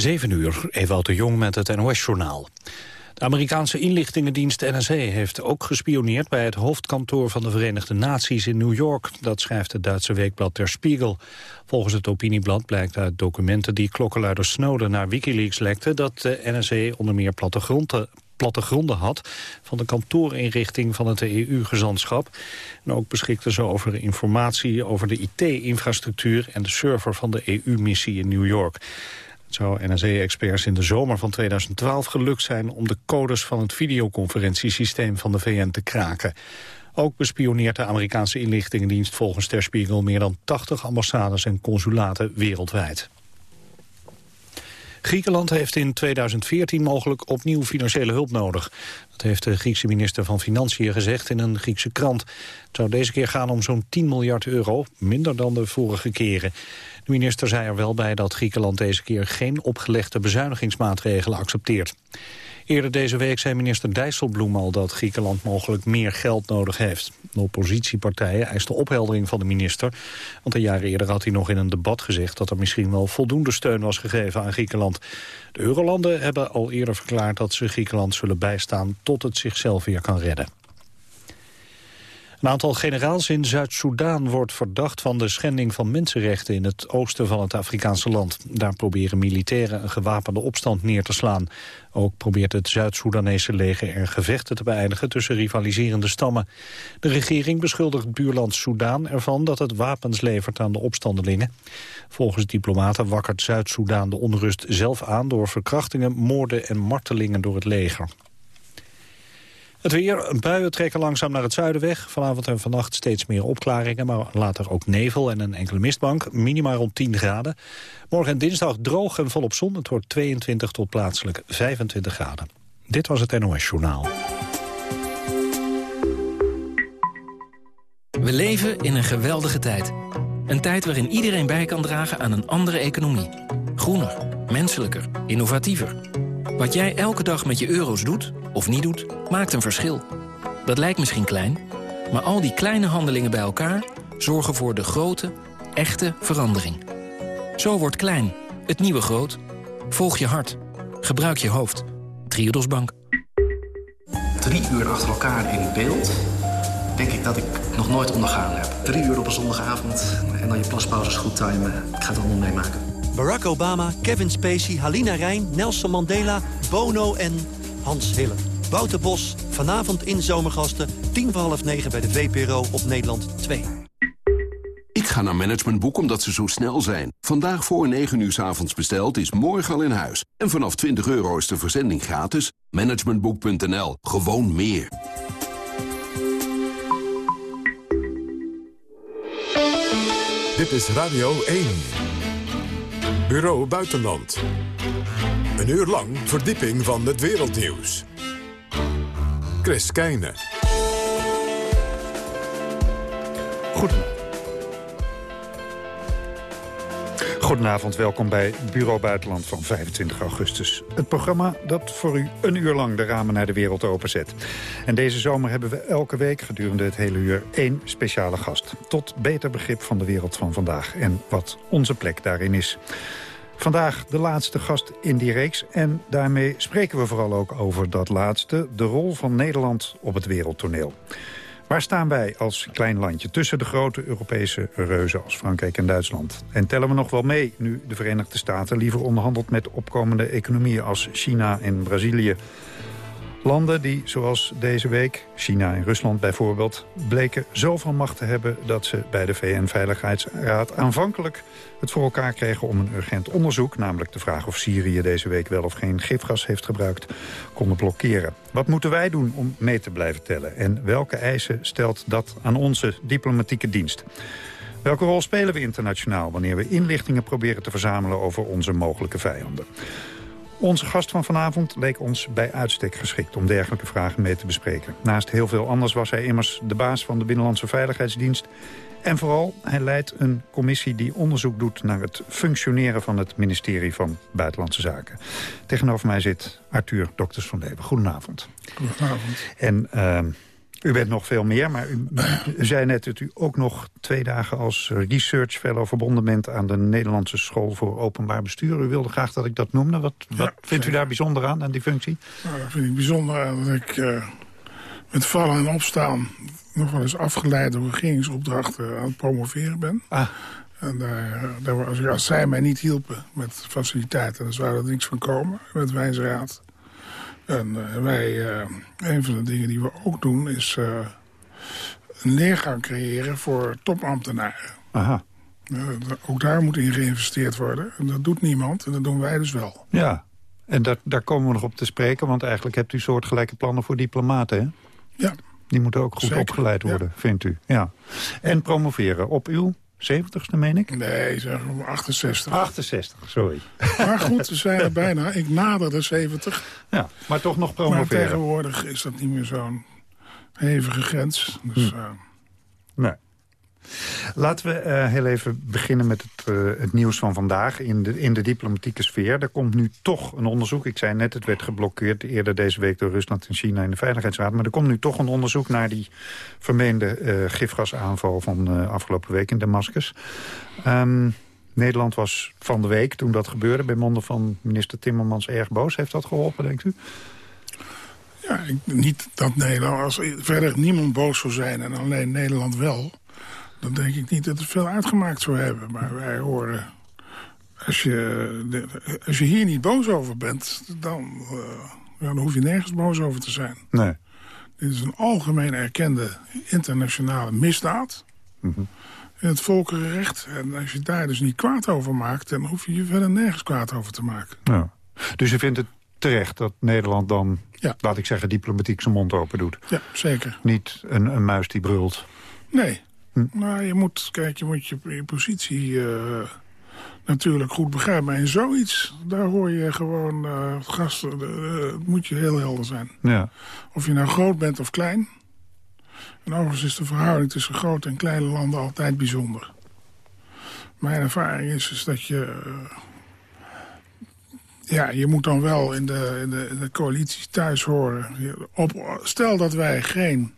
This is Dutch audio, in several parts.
7 uur, Ewout de Jong met het NOS-journaal. De Amerikaanse inlichtingendienst NSA heeft ook gespioneerd... bij het hoofdkantoor van de Verenigde Naties in New York. Dat schrijft het Duitse weekblad Der Spiegel. Volgens het opinieblad blijkt uit documenten die klokkenluider Snowden... naar Wikileaks lekte dat de NSA onder meer plattegronden plattegronden had van de kantoorinrichting van het EU-gezantschap. En ook beschikte ze over informatie over de IT-infrastructuur en de server van de EU-missie in New York. Het zou NSA-experts in de zomer van 2012 gelukt zijn om de codes van het videoconferentiesysteem van de VN te kraken. Ook bespioneert de Amerikaanse inlichtingendienst volgens Ter Spiegel meer dan 80 ambassades en consulaten wereldwijd. Griekenland heeft in 2014 mogelijk opnieuw financiële hulp nodig. Dat heeft de Griekse minister van Financiën gezegd in een Griekse krant. Het zou deze keer gaan om zo'n 10 miljard euro, minder dan de vorige keren. De minister zei er wel bij dat Griekenland deze keer geen opgelegde bezuinigingsmaatregelen accepteert. Eerder deze week zei minister Dijsselbloem al dat Griekenland mogelijk meer geld nodig heeft. De oppositiepartijen eisten opheldering van de minister. Want een jaar eerder had hij nog in een debat gezegd dat er misschien wel voldoende steun was gegeven aan Griekenland. De eurolanden hebben al eerder verklaard dat ze Griekenland zullen bijstaan tot het zichzelf weer kan redden. Een aantal generaals in Zuid-Soedan wordt verdacht van de schending van mensenrechten in het oosten van het Afrikaanse land. Daar proberen militairen een gewapende opstand neer te slaan. Ook probeert het Zuid-Soedanese leger er gevechten te beëindigen tussen rivaliserende stammen. De regering beschuldigt buurland Soedan ervan dat het wapens levert aan de opstandelingen. Volgens diplomaten wakkert Zuid-Soedan de onrust zelf aan door verkrachtingen, moorden en martelingen door het leger. Het weer, buien trekken langzaam naar het zuiden weg. Vanavond en vannacht steeds meer opklaringen, maar later ook nevel en een enkele mistbank. Minimaal rond 10 graden. Morgen en dinsdag droog en volop zon. Het wordt 22 tot plaatselijk 25 graden. Dit was het NOS Journaal. We leven in een geweldige tijd. Een tijd waarin iedereen bij kan dragen aan een andere economie. Groener, menselijker, innovatiever. Wat jij elke dag met je euro's doet, of niet doet, maakt een verschil. Dat lijkt misschien klein, maar al die kleine handelingen bij elkaar... zorgen voor de grote, echte verandering. Zo wordt klein, het nieuwe groot. Volg je hart. Gebruik je hoofd. Triodos Bank. Drie uur achter elkaar in beeld... denk ik dat ik nog nooit ondergaan heb. Drie uur op een zondagavond en dan je plaspauzes goed timen. Ik ga het allemaal meemaken. Barack Obama, Kevin Spacey, Halina Rijn, Nelson Mandela, Bono en Hans Hille. Wouter Bos, vanavond in Zomergasten, tien voor half negen bij de VPRO op Nederland 2. Ik ga naar Managementboek omdat ze zo snel zijn. Vandaag voor 9 uur s avonds besteld is morgen al in huis. En vanaf 20 euro is de verzending gratis. Managementboek.nl. Gewoon meer. Dit is Radio 1. Bureau Buitenland. Een uur lang verdieping van het wereldnieuws. Chris Keijne. Goed. Goedenavond, welkom bij Bureau Buitenland van 25 augustus. Het programma dat voor u een uur lang de ramen naar de wereld openzet. En deze zomer hebben we elke week gedurende het hele uur één speciale gast. Tot beter begrip van de wereld van vandaag en wat onze plek daarin is. Vandaag de laatste gast in die reeks. En daarmee spreken we vooral ook over dat laatste... de rol van Nederland op het wereldtoneel. Waar staan wij als klein landje tussen de grote Europese reuzen als Frankrijk en Duitsland? En tellen we nog wel mee nu de Verenigde Staten liever onderhandelt met opkomende economieën als China en Brazilië? Landen die, zoals deze week, China en Rusland bijvoorbeeld... bleken zoveel macht te hebben dat ze bij de VN-veiligheidsraad aanvankelijk het voor elkaar kregen om een urgent onderzoek... namelijk de vraag of Syrië deze week wel of geen gifgas heeft gebruikt... konden blokkeren. Wat moeten wij doen om mee te blijven tellen? En welke eisen stelt dat aan onze diplomatieke dienst? Welke rol spelen we internationaal wanneer we inlichtingen proberen te verzamelen over onze mogelijke vijanden? Onze gast van vanavond leek ons bij uitstek geschikt om dergelijke vragen mee te bespreken. Naast heel veel anders was hij immers de baas van de Binnenlandse Veiligheidsdienst. En vooral, hij leidt een commissie die onderzoek doet naar het functioneren van het ministerie van Buitenlandse Zaken. Tegenover mij zit Arthur Dokters van Leeuwen. Goedenavond. Goedenavond. En uh, U bent nog veel meer, maar u, u zei net dat u ook nog twee dagen als research fellow verbonden bent aan de Nederlandse School voor Openbaar Bestuur. U wilde graag dat ik dat noemde. Wat, wat vindt u daar bijzonder aan, aan die functie? Nou, dat vind ik bijzonder aan dat ik uh, met vallen en opstaan nog wel eens afgeleide regeringsopdrachten aan het promoveren ben. Ah. En daar, daar, als, als zij mij niet hielpen met faciliteiten, dan zou er niks van komen met Wijnsraad. En uh, wij, uh, een van de dingen die we ook doen, is uh, een leergang creëren voor topambtenaren. Aha. ook daar moet in geïnvesteerd worden. En dat doet niemand en dat doen wij dus wel. Ja, en daar, daar komen we nog op te spreken, want eigenlijk hebt u soortgelijke plannen voor diplomaten, hè? Ja. Die moeten ook goed Zeker. opgeleid worden, ja. vindt u. Ja. En promoveren op uw 70ste, meen ik? Nee, zeg 68. 68, sorry. Maar goed, we zijn er bijna. Ik nader de 70. Ja, maar toch nog promoveren. Maar tegenwoordig is dat niet meer zo'n hevige grens. Dus, hm. uh... Nee. Laten we uh, heel even beginnen met het, uh, het, nieuws van vandaag in de, in de diplomatieke sfeer. Er komt nu toch een onderzoek. Ik zei net, het werd geblokkeerd eerder deze week door Rusland en China in de Veiligheidsraad. Maar er komt nu toch een onderzoek naar die vermeende uh, gifgasaanval van afgelopen week in Damascus. Um, Nederland was van de week, toen dat gebeurde, bij monden van minister Timmermans erg boos. Heeft dat geholpen, denkt u? Ja, ik, niet dat Nederland, als verder niemand boos zou zijn en alleen Nederland wel dan denk ik niet dat het veel uitgemaakt zou hebben. Maar wij horen... Als je, als je hier niet boos over bent, dan, uh, dan hoef je nergens boos over te zijn. Nee. Dit is een algemeen erkende internationale misdaad. Mm In het volkerenrecht. En als je daar dus niet kwaad over maakt... dan hoef je je verder nergens kwaad over te maken. Ja. Dus je vindt het terecht dat Nederland dan, ja. laat ik zeggen, diplomatiek zijn mond open doet? Ja, zeker. Niet een, een muis die brult? Nee, Hm. Nou, je moet, kijk, je moet je, je positie uh, natuurlijk goed begrijpen. Maar in zoiets, daar hoor je gewoon uh, gasten, uh, moet je heel helder zijn. Ja. Of je nou groot bent of klein. En overigens is de verhouding tussen grote en kleine landen altijd bijzonder. Mijn ervaring is, is dat je... ja, je moet dan wel in de, in de, in de coalities thuis horen. Op, stel dat wij geen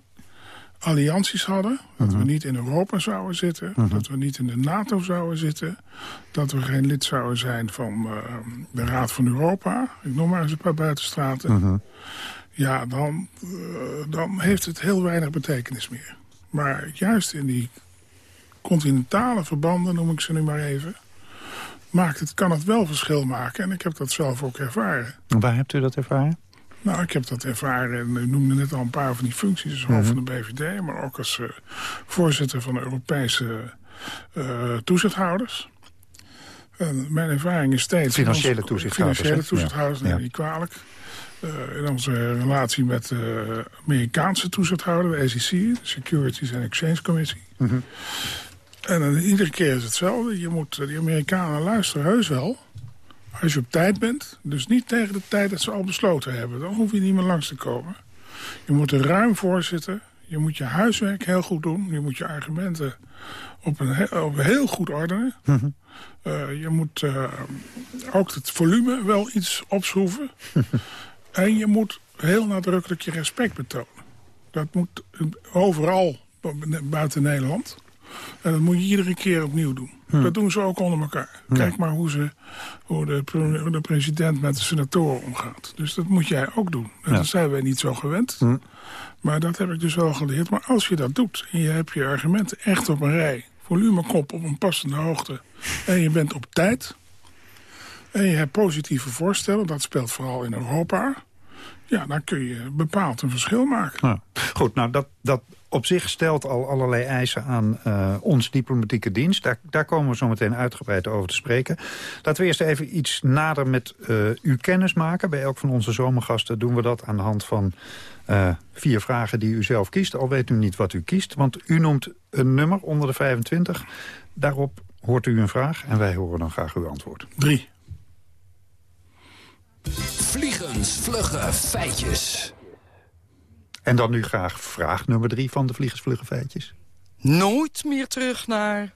allianties hadden. Dat we mhm. niet in Europa zouden zitten. Mhm. Dat we niet in de NATO zouden zitten. Dat we geen lid zouden zijn van uh, de Raad van Europa. Ik noem maar eens een paar buitenstraten. Mhm. Ja, dan, uh, dan heeft het heel weinig betekenis meer. Maar juist in die continentale verbanden, noem ik ze nu maar even... Maakt het, kan het wel verschil maken. En ik heb dat zelf ook ervaren. Waar hebt u dat ervaren? Nou, ik heb dat ervaren. En u noemde net al een paar van die functies. Als hoofd van de BVD, maar ook als uh, voorzitter van de Europese uh, toezichthouders. En mijn ervaring is steeds... Financiële onze, toezichthouders. Financiële toezichthouders, ja. niet kwalijk. Uh, in onze relatie met de Amerikaanse toezichthouder, de SEC... de Securities and Exchange Committee. Mm -hmm. En dan, iedere keer is hetzelfde. Je moet, die Amerikanen luisteren heus wel... Als je op tijd bent, dus niet tegen de tijd dat ze al besloten hebben... dan hoef je niet meer langs te komen. Je moet er ruim voor zitten. Je moet je huiswerk heel goed doen. Je moet je argumenten op een, op heel goed ordenen. Mhm. uh, je moet uh, ook het volume wel iets opschroeven. en je moet heel nadrukkelijk je respect betonen. Dat moet overal buiten Nederland. En dat moet je iedere keer opnieuw doen. Hm. Dat doen ze ook onder elkaar. Kijk maar hoe, ze, hoe de, de, president met de senatoren omgaat. Dus dat moet jij ook doen. En dat zijn wij niet zo gewend. Hm. Maar dat heb ik dus wel geleerd. Maar als je dat doet en je hebt je argumenten echt op een rij... volumekop op een passende hoogte... en je bent op tijd... en je hebt positieve voorstellen... dat speelt vooral in Europa... ja, dan kun je bepaald een verschil maken. Ja. Goed, nou dat, dat op zich stelt al allerlei eisen aan uh, ons diplomatieke dienst. Daar, daar komen we zo meteen uitgebreid over te spreken. Laten we eerst even iets nader met uh, u kennis maken. Bij elk van onze zomergasten doen we dat aan de hand van uh, vier vragen die u zelf kiest. Al weet u niet wat u kiest, want u noemt een nummer onder de 25. Daarop hoort u een vraag en wij horen dan graag uw antwoord. Drie. Vliegens, vlugge feitjes. En dan nu graag vraag nummer drie van de Vliegersvlugge Feitjes. Nooit meer terug naar...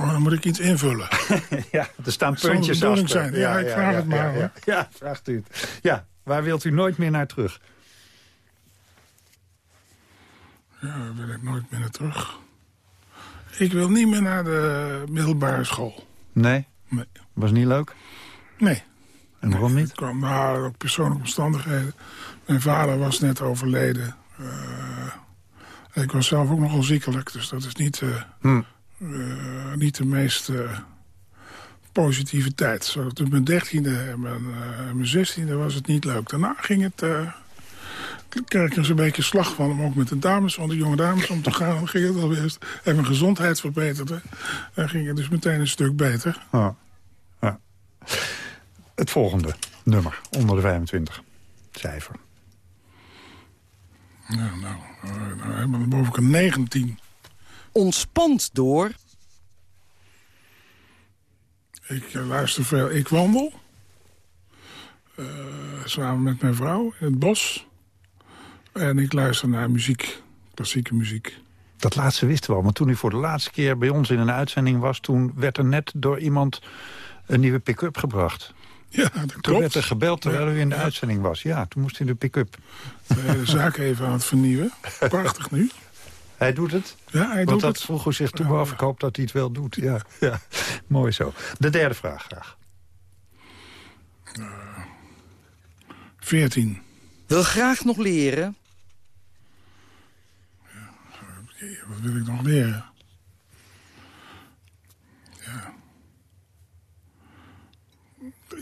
Oh, dan moet ik iets invullen. ja, er staan puntjes achter. zijn. Ja, ik vraag het maar. Ja, ja, vraagt u het. Ja, Waar wilt u nooit meer naar terug? Ja, daar wil ik nooit meer naar terug. Ik wil niet meer naar de middelbare school. Nee? Nee. Was niet leuk? Nee. En waarom niet? Het kwam naar ook persoonlijke omstandigheden. Mijn vader was net overleden. Uh, ik was zelf ook nogal ziekelijk, dus dat is niet, uh, niet de meest positive tijd. Zo, op mijn dertiende en mijn, mijn zestiende was het niet leuk. Daarna ging het... kreeg ik er een beetje slag van om ook met de dames, want de jonge dames om te gaan. Dan ging het alweer. En mijn gezondheid verbeterde. Dan ging het dus meteen een stuk beter. Oh. Ja. Het volgende nummer, onder de 25. Cijfer. Ja, nou, nou helemaal naar boven een 19. Ontspant door... Ik uh, luister veel. Ik wandel. Uh, samen met mijn vrouw in het bos. En ik luister naar muziek. Klassieke muziek. Dat laatste wisten we al. Maar toen u voor de laatste keer bij ons in een uitzending was... toen werd er net door iemand een nieuwe pick-up gebracht. Ja, dat klopt. Toen werd er gebeld terwijl u in de uitzending was. Ja, toen moest hij de pick-up. De zaak even aan het vernieuwen. Prachtig nu. Hij doet het? Ja, hij Want doet dat het. vroeg u zich toen af. Ik hoop dat hij het wel doet. Ja, ja. Mooi zo. De derde vraag graag. Uh, 14. Wil graag nog leren. Ja, wat wil ik nog leren?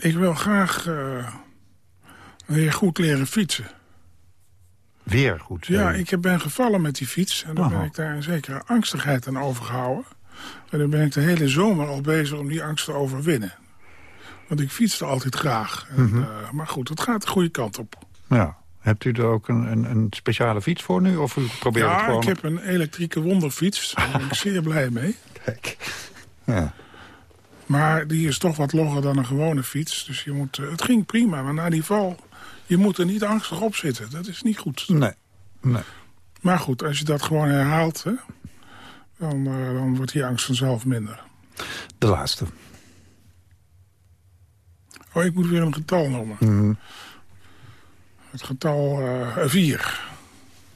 Ik wil graag uh, weer goed leren fietsen. Weer goed? Ja, ik ben gevallen met die fiets. En dan Aha. ben ik daar een zekere angstigheid aan overgehouden. En dan ben ik de hele zomer al bezig om die angst te overwinnen. Want ik fietste altijd graag. En, Mhm. uh, maar goed, het gaat de goede kant op. Ja. Hebt u er ook een, een, een speciale fiets voor nu? Of u probeert het Ja, gewoon... ik heb een elektrieke wonderfiets. Daar ben ik zeer blij mee. Kijk. Ja. Maar die is toch wat logger dan een gewone fiets. Dus je moet, uh, het ging prima, maar na die val... je moet er niet angstig op zitten. Dat is niet goed. Nee. nee. Maar goed, als je dat gewoon herhaalt... Hè, dan, uh, dan wordt die angst vanzelf minder. De laatste. Oh, ik moet weer een getal noemen. Mm -hmm. Het getal 4. Uh,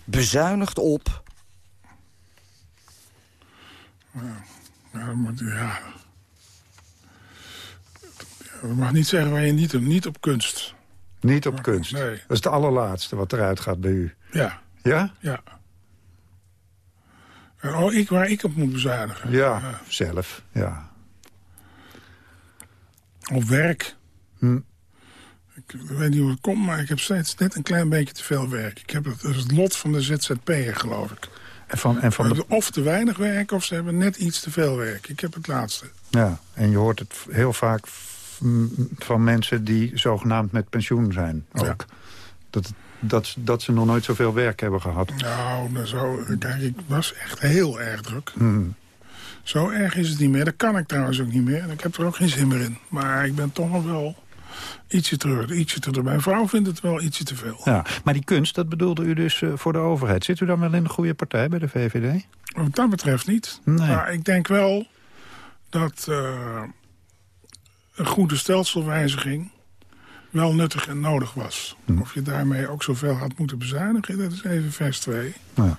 Bezuinigd op. Ja, ja, moet, ja. Je mag niet zeggen waar je niet, niet op kunst. Niet op kunst? Nee. Dat is het allerlaatste wat eruit gaat bij u. Ja. Ja? Ja. Oh, ik, waar ik op moet bezuinigen. Ja, ja. zelf, ja. Op werk. Hm. Ik weet niet hoe het komt, maar ik heb steeds net een klein beetje te veel werk. Ik heb het, dat is het lot van de ZZP'er, geloof ik. En van, en van de... Of te weinig werk, of ze hebben net iets te veel werk. Ik heb het laatste. Ja, en je hoort het heel vaak van mensen die zogenaamd met pensioen zijn. Ook. Ja. Dat, dat, dat ze nog nooit zoveel werk hebben gehad. Nou, nou zo, kijk, ik was echt heel erg druk. Hmm. Zo erg is het niet meer. Dat kan ik trouwens ook niet meer. En ik heb er ook geen zin meer in. Maar ik ben toch nog wel ietsje terug. Ietsje terug. Mijn vrouw vindt het wel ietsje te veel. Ja, maar die kunst, dat bedoelde u dus uh, voor de overheid. Zit u dan wel in de goede partij bij de VVD? Wat dat betreft niet. Nee. Maar ik denk wel dat uh, een goede stelselwijziging wel nuttig en nodig was. Hm. Of je daarmee ook zoveel had moeten bezuinigen, dat is even vers 2. Ja.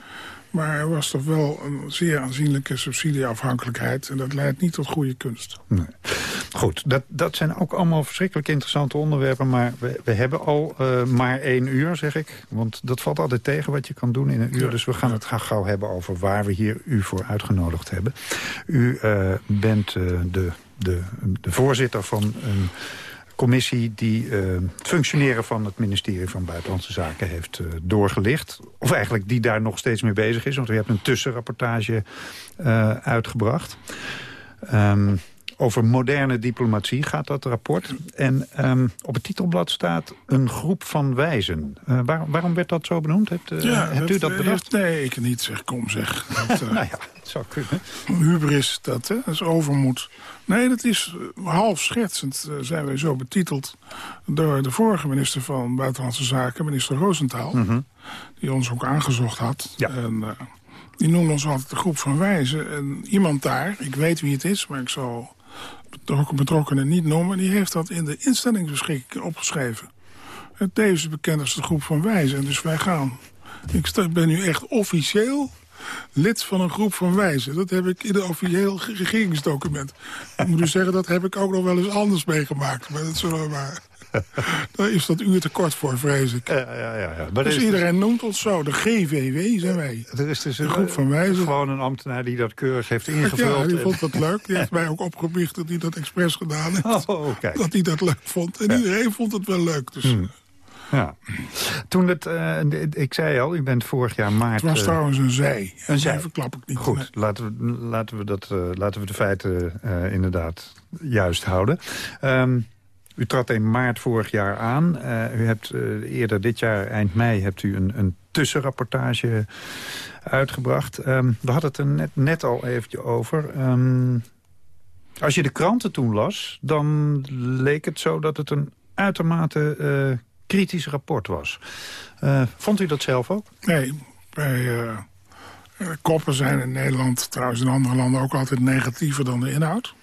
Maar er was toch wel een zeer aanzienlijke subsidieafhankelijkheid... en dat leidt niet tot goede kunst. Nee. Goed, dat, dat zijn ook allemaal verschrikkelijk interessante onderwerpen... maar we, we hebben al uh, maar één uur, zeg ik. Want dat valt altijd tegen wat je kan doen in een uur. Ja. Dus we gaan het gaan gauw hebben over waar we hier u voor uitgenodigd hebben. U uh, bent uh, de, de, de voorzitter van een commissie die uh, het functioneren van het ministerie van Buitenlandse Zaken heeft uh, doorgelicht. Of eigenlijk die daar nog steeds mee bezig is, want u hebt een tussenrapportage uh, uitgebracht. Um, over moderne diplomatie gaat dat rapport. En um, op het titelblad staat een groep van wijzen. Uh, waar, waarom werd dat zo benoemd? Hebt, uh, ja, hebt u dat bedacht? Nee, ik niet. Zeg, kom zeg. Dat, uh, nou ja, zou kunnen. Hubris, dat, hè? dat is overmoed. Nee, dat is half schetsend, zijn wij zo betiteld... door de vorige minister van Buitenlandse Zaken, minister Roosentaal... Mm -hmm. die ons ook aangezocht had. Ja. En, die noemde ons altijd de groep van wijzen. En iemand daar, ik weet wie het is, maar ik zal de betrokkenen niet noemen... die heeft dat in de instellingsbeschikking opgeschreven. Het tevens bekend als de groep van wijzen. Dus wij gaan. Ik ben nu echt officieel lid van een groep van wijzen. Dat heb ik in een officieel regeringsdocument. Ik moet dus zeggen, dat heb ik ook nog wel eens anders meegemaakt. Maar dat zullen we maar... Daar is dat uur te kort voor, vrees ik. Ja, ja, ja. Maar Dus is iedereen noemt ons zo. De GVW zijn wij. Er is dus De groep van wijzen. Gewoon een ambtenaar die dat keurig heeft ingevuld. Ja, die en- vond dat leuk. Die heeft mij ook opgebiecht dat hij dat expres gedaan heeft. Oh, kijk. Dat hij dat leuk vond. En iedereen vond het wel leuk. Dus, Hmm. Ja. Toen het, eh, ik zei al, u bent vorig jaar maart... Het was eh, trouwens een zij. Een zij. Verklap ik niet. Goed, laten, we, laten, we dat, eh, laten we de feiten eh, inderdaad juist houden. Ehm, u trad in maart vorig jaar aan. Eh, u hebt eerder dit jaar, eind mei, hebt u een, een tussenrapportage uitgebracht. Ehm, we hadden het er net, net al eventjes over. Ehm, als je de kranten toen las, dan leek het zo dat het een uitermate eh, kritisch rapport was. Eh, vond u dat zelf ook? Nee, bij eh, eh, koppen zijn in Nederland, trouwens in andere landen ook altijd negatiever dan de inhoud.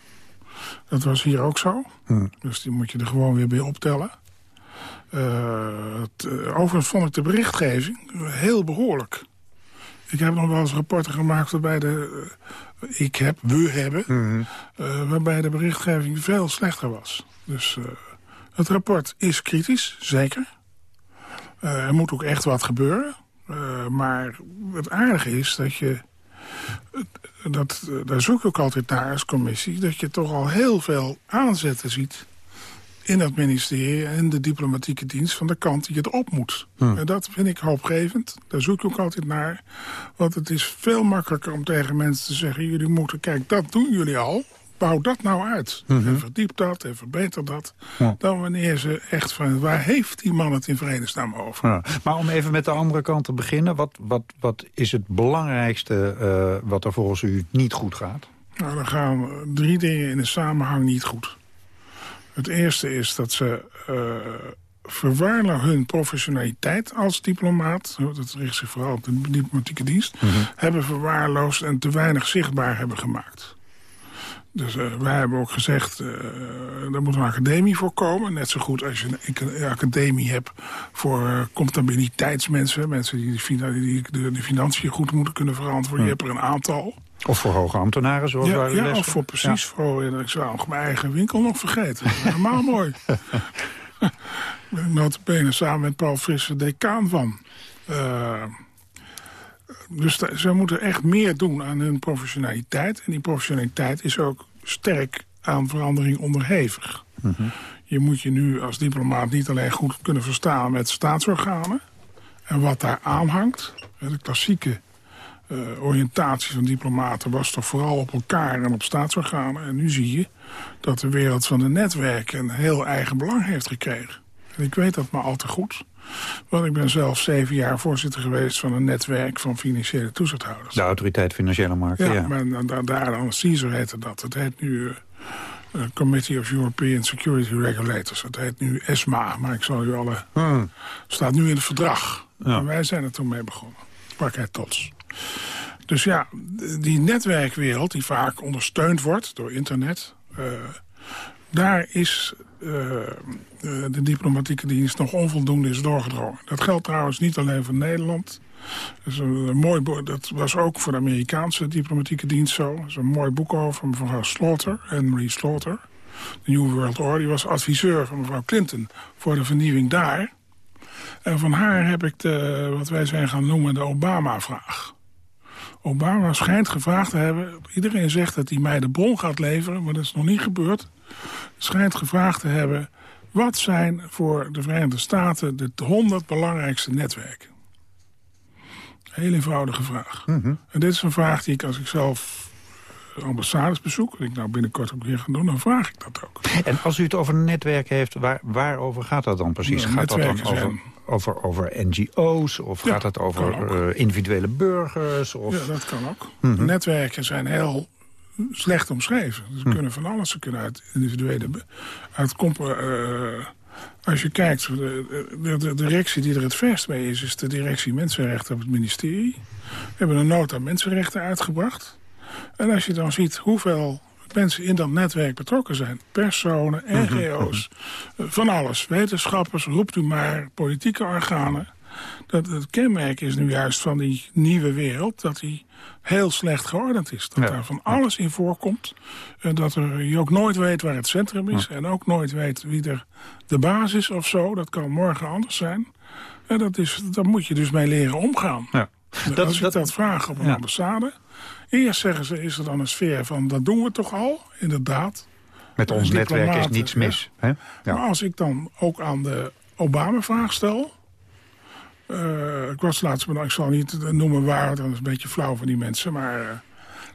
Dat was hier ook zo. Hmm. Dus die moet je er gewoon weer bij optellen. Het, overigens vond ik de berichtgeving heel behoorlijk. Ik heb nog wel eens rapporten gemaakt waarbij de... ik heb, we hebben... eh, waarbij de berichtgeving veel slechter was. Dus het rapport is kritisch, zeker. Eh, er moet ook echt wat gebeuren. Eh, maar het aardige is dat je... Dat, daar zoek ik ook altijd naar als commissie... dat je toch al heel veel aanzetten ziet in het ministerie en de diplomatieke dienst van de kant die het op moet. En dat vind ik hoopgevend. Daar zoek ik ook altijd naar. Want het is veel makkelijker om tegen mensen te zeggen... jullie moeten, kijk, dat doen jullie al. Bouw dat nou uit. En verdiep dat en verbeter dat. Ja. Dan wanneer ze echt van... waar heeft die man het in vredesnaam over? Ja. Maar om even met de andere kant te beginnen. Wat, wat, wat is het belangrijkste eh, wat er volgens u niet goed gaat? Nou, dan gaan drie dingen in de samenhang niet goed. Het eerste is dat ze verwaarlogen hun professionaliteit als diplomaat... dat richt zich vooral op de diplomatieke dienst... hebben verwaarloosd en te weinig zichtbaar hebben gemaakt. Dus eh, wij hebben ook gezegd, eh daar moet een academie voor komen. Net zo goed als je een, academie hebt voor eh, comptabiliteitsmensen. Mensen die, de die de, de financiën goed moeten kunnen verantwoorden. Je hebt er een aantal. Of voor hoge ambtenaren, zoals Ja, waar u ja of voor precies. Voor, ik zou mijn eigen winkel nog vergeten. Helemaal mooi. Ben ik notabene samen met Paul Frisse decaan van. Dus ze moeten echt meer doen aan hun professionaliteit. En die professionaliteit is ook sterk aan verandering onderhevig. Je moet je nu als diplomaat niet alleen goed kunnen verstaan met staatsorganen... en wat daar aanhangt. De klassieke eh, oriëntatie van diplomaten was toch vooral op elkaar en op staatsorganen. En nu zie je dat de wereld van de netwerken een heel eigen belang heeft gekregen. En ik weet dat maar al te goed. Want ik ben zelf zeven jaar voorzitter geweest van een netwerk van financiële toezichthouders. De autoriteit Financiële Markten, Ja, ja. maar dan- daar dan, CISO heette dat. Het heet nu eh, Committee of European Security Regulators. Het heet nu ESMA, maar ik zal u alle... Hmm. staat nu in het verdrag. Ja. En wij zijn er toen mee begonnen. Sprak hij trots. Dus ja, die netwerkwereld die vaak ondersteund wordt door internet... eh, daar is eh, eh, de diplomatieke dienst nog onvoldoende is doorgedrongen. Dat geldt trouwens niet alleen voor Nederland. Dat, een, mooi dat was ook voor de Amerikaanse diplomatieke dienst zo. Dat is een mooi boek over van mevrouw Slaughter, Henry Slaughter. De New World Order. Die was adviseur van mevrouw Clinton voor de vernieuwing daar. En van haar heb ik de, wat wij zijn gaan noemen de Obama-vraag. Obama schijnt gevraagd te hebben... iedereen zegt dat hij mij de bron gaat leveren, maar dat is nog niet gebeurd. Schijnt gevraagd te hebben... wat zijn voor de Verenigde Staten de 100 belangrijkste netwerken? Heel eenvoudige vraag. En dit is een vraag die ik als ik zelf ambassades bezoek... wat ik nou binnenkort ook weer ga doen, dan vraag ik dat ook. En als u het over een netwerk heeft, waar, waarover gaat dat dan precies? Gaat dat dan netwerken over, zijn- over, over NGO's? Of Ja, gaat het over eh, individuele burgers? Of... Ja, dat kan ook. Netwerken zijn heel slecht omschreven. Ze kunnen van alles. Ze kunnen uit individuele... Uit eh, als je kijkt, de, de, de directie die er het verst mee is... is de directie Mensenrechten op het ministerie. We hebben een nota Mensenrechten uitgebracht. En als je dan ziet hoeveel mensen in dat netwerk betrokken zijn. Personen, Mhm, NGO's, eh, van alles. Wetenschappers, roept u maar, politieke organen. Dat het kenmerk is nu juist van die nieuwe wereld... dat die heel slecht geordend is. Dat Ja. daar van alles in voorkomt. En dat er, je ook nooit weet waar het centrum is. En ook nooit weet wie er de baas is of zo. Dat kan morgen anders zijn. En dat is, daar moet je dus mee leren omgaan. Ja. Dat, Als ik dat, vraag op een ambassade... Eerst zeggen ze, is er dan een sfeer van... dat doen we toch al, inderdaad. Met ons netwerk is niets mis. Hè? Ja. Maar als ik dan ook aan de Obama-vraag stel... eh, ik was laatst, ik zal niet noemen waar, dat is een beetje flauw van die mensen... maar eh,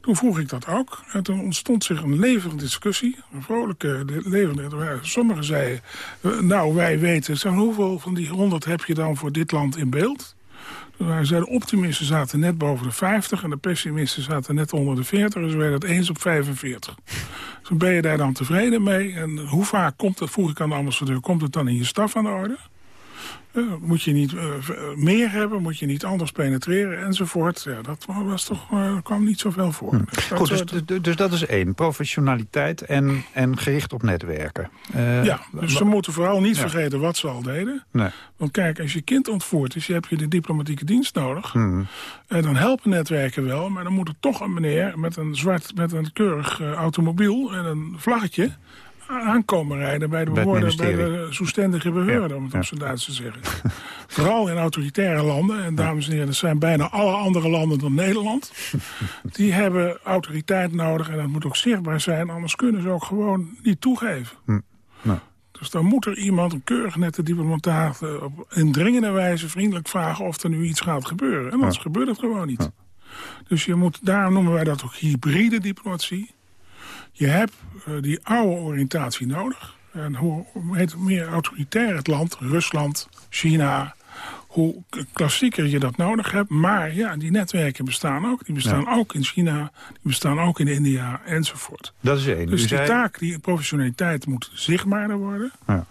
toen vroeg ik dat ook. En toen ontstond zich een levende discussie, een vrolijke de- levende... Sommigen zeiden, eh, nou wij weten, hoeveel van die 100 heb je dan voor dit land in beeld? Wij zeiden, de optimisten zaten net boven de 50 en de pessimisten zaten net onder de 40. Dus we werden het eens op 45. Dus ben je daar dan tevreden mee? En hoe vaak komt het, vroeg ik aan de ambassadeur, komt het dan in je staf aan de orde? Eh, moet je niet eh, eh, meer hebben, moet je niet anders penetreren enzovoort. Ja, dat was toch, kwam niet zoveel voor. Dus dat Goed, dus, dus- dus dat is één. Professionaliteit en, en gericht op netwerken. Ja, dus ze moeten vooral niet Ja. vergeten wat ze al deden. Nee. Want kijk, als je kind ontvoert is, heb je de diplomatieke dienst nodig. En dan helpen netwerken wel, maar dan moet er toch een meneer met een zwart, met een keurig automobiel en een vlaggetje aankomen rijden bij de Bij het behoorde, bij de zoestendige beheerder, Ja, om het op zijn Duits te zeggen. Vooral in autoritaire landen, en dames en heren, dat zijn bijna alle andere landen dan Nederland. Die hebben autoriteit nodig en dat moet ook zichtbaar zijn, anders kunnen ze ook gewoon niet toegeven. Hm. Nou. Dus dan moet er iemand, een keurig nette diplomaat, eh, op indringende wijze vriendelijk vragen of er nu iets gaat gebeuren. En anders Ja. gebeurt het gewoon niet. Dus je moet, daarom noemen wij dat ook hybride diplomatie. Je hebt die oude oriëntatie nodig. En hoe, meer autoritair het land, Rusland, China, hoe klassieker je dat nodig hebt. Maar ja, die netwerken bestaan ook. Die bestaan ook in China, die bestaan ook in India enzovoort. Dat is één. Dus U die zei- taak, die professionaliteit moet zichtbaarder worden. Ja.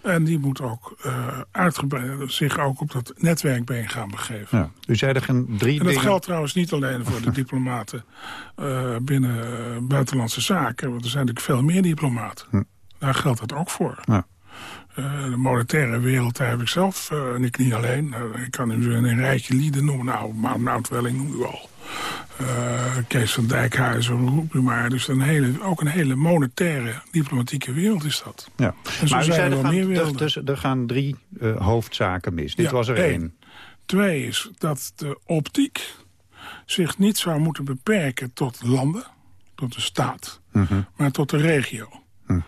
En die moet ook eh, uitgebreid zich ook op dat netwerkbeen gaan begeven. Ja. U zei er geen drie En dat dingen... geldt trouwens niet alleen voor de diplomaten eh, binnen eh, buitenlandse zaken. Want er zijn natuurlijk veel meer diplomaten. Hm. Daar geldt dat ook voor. Ja. Eh, de monetaire wereld, daar heb ik zelf, eh, en ik niet alleen. eh, ik kan u een, een rijtje lieden noemen. Nou, Maud Noutwelling noemt u al. Kees van Dijkhuizen, roep u maar. Dus een hele, ook een hele monetaire, diplomatieke wereld is dat. Ja. En zo Maar zijn er wel meer gaan, er, werelden. dus, er gaan drie hoofdzaken mis. Dit Ja, was er één. één. Twee is dat de optiek zich niet zou moeten beperken tot landen, tot de staat, Mhm. maar tot de regio. Hm.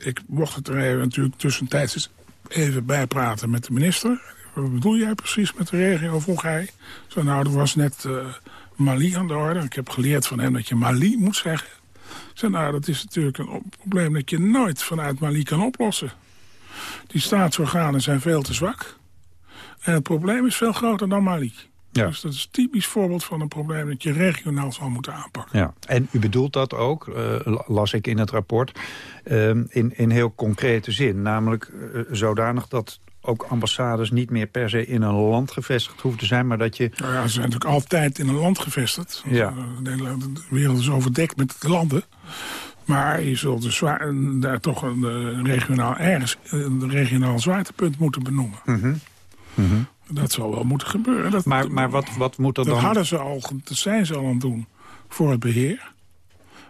Ik mocht het er even natuurlijk tussentijds eens even bijpraten met de minister. Wat bedoel jij precies met de regio, vroeg hij. Zo, nou, er was net eh, Mali aan de orde. Ik heb geleerd van hem dat je Mali moet zeggen. Zei, nou, dat is natuurlijk een probleem dat je nooit vanuit Mali kan oplossen. Die staatsorganen zijn veel te zwak. En het probleem is veel groter dan Mali. Ja. Dus dat is een typisch voorbeeld van een probleem dat je regionaal zal moeten aanpakken. Ja. En u bedoelt dat ook, eh, las ik in het rapport, eh, in, in heel concrete zin. Namelijk eh, zodanig dat ook ambassades niet meer per se in een land gevestigd hoeven te zijn... maar dat je... Nou ja, ze zijn natuurlijk altijd in een land gevestigd. Ja. eh, De, hele- wereld is overdekt met landen. Maar je zult dus zwaar, daar toch een, regionaal, ergens een regionaal zwaartepunt moeten benoemen. Dat zal wel moeten gebeuren. Dat, Maar, maar wat, wat moet er dat dan... hadden ze al, dat zijn ze al aan het doen voor het beheer.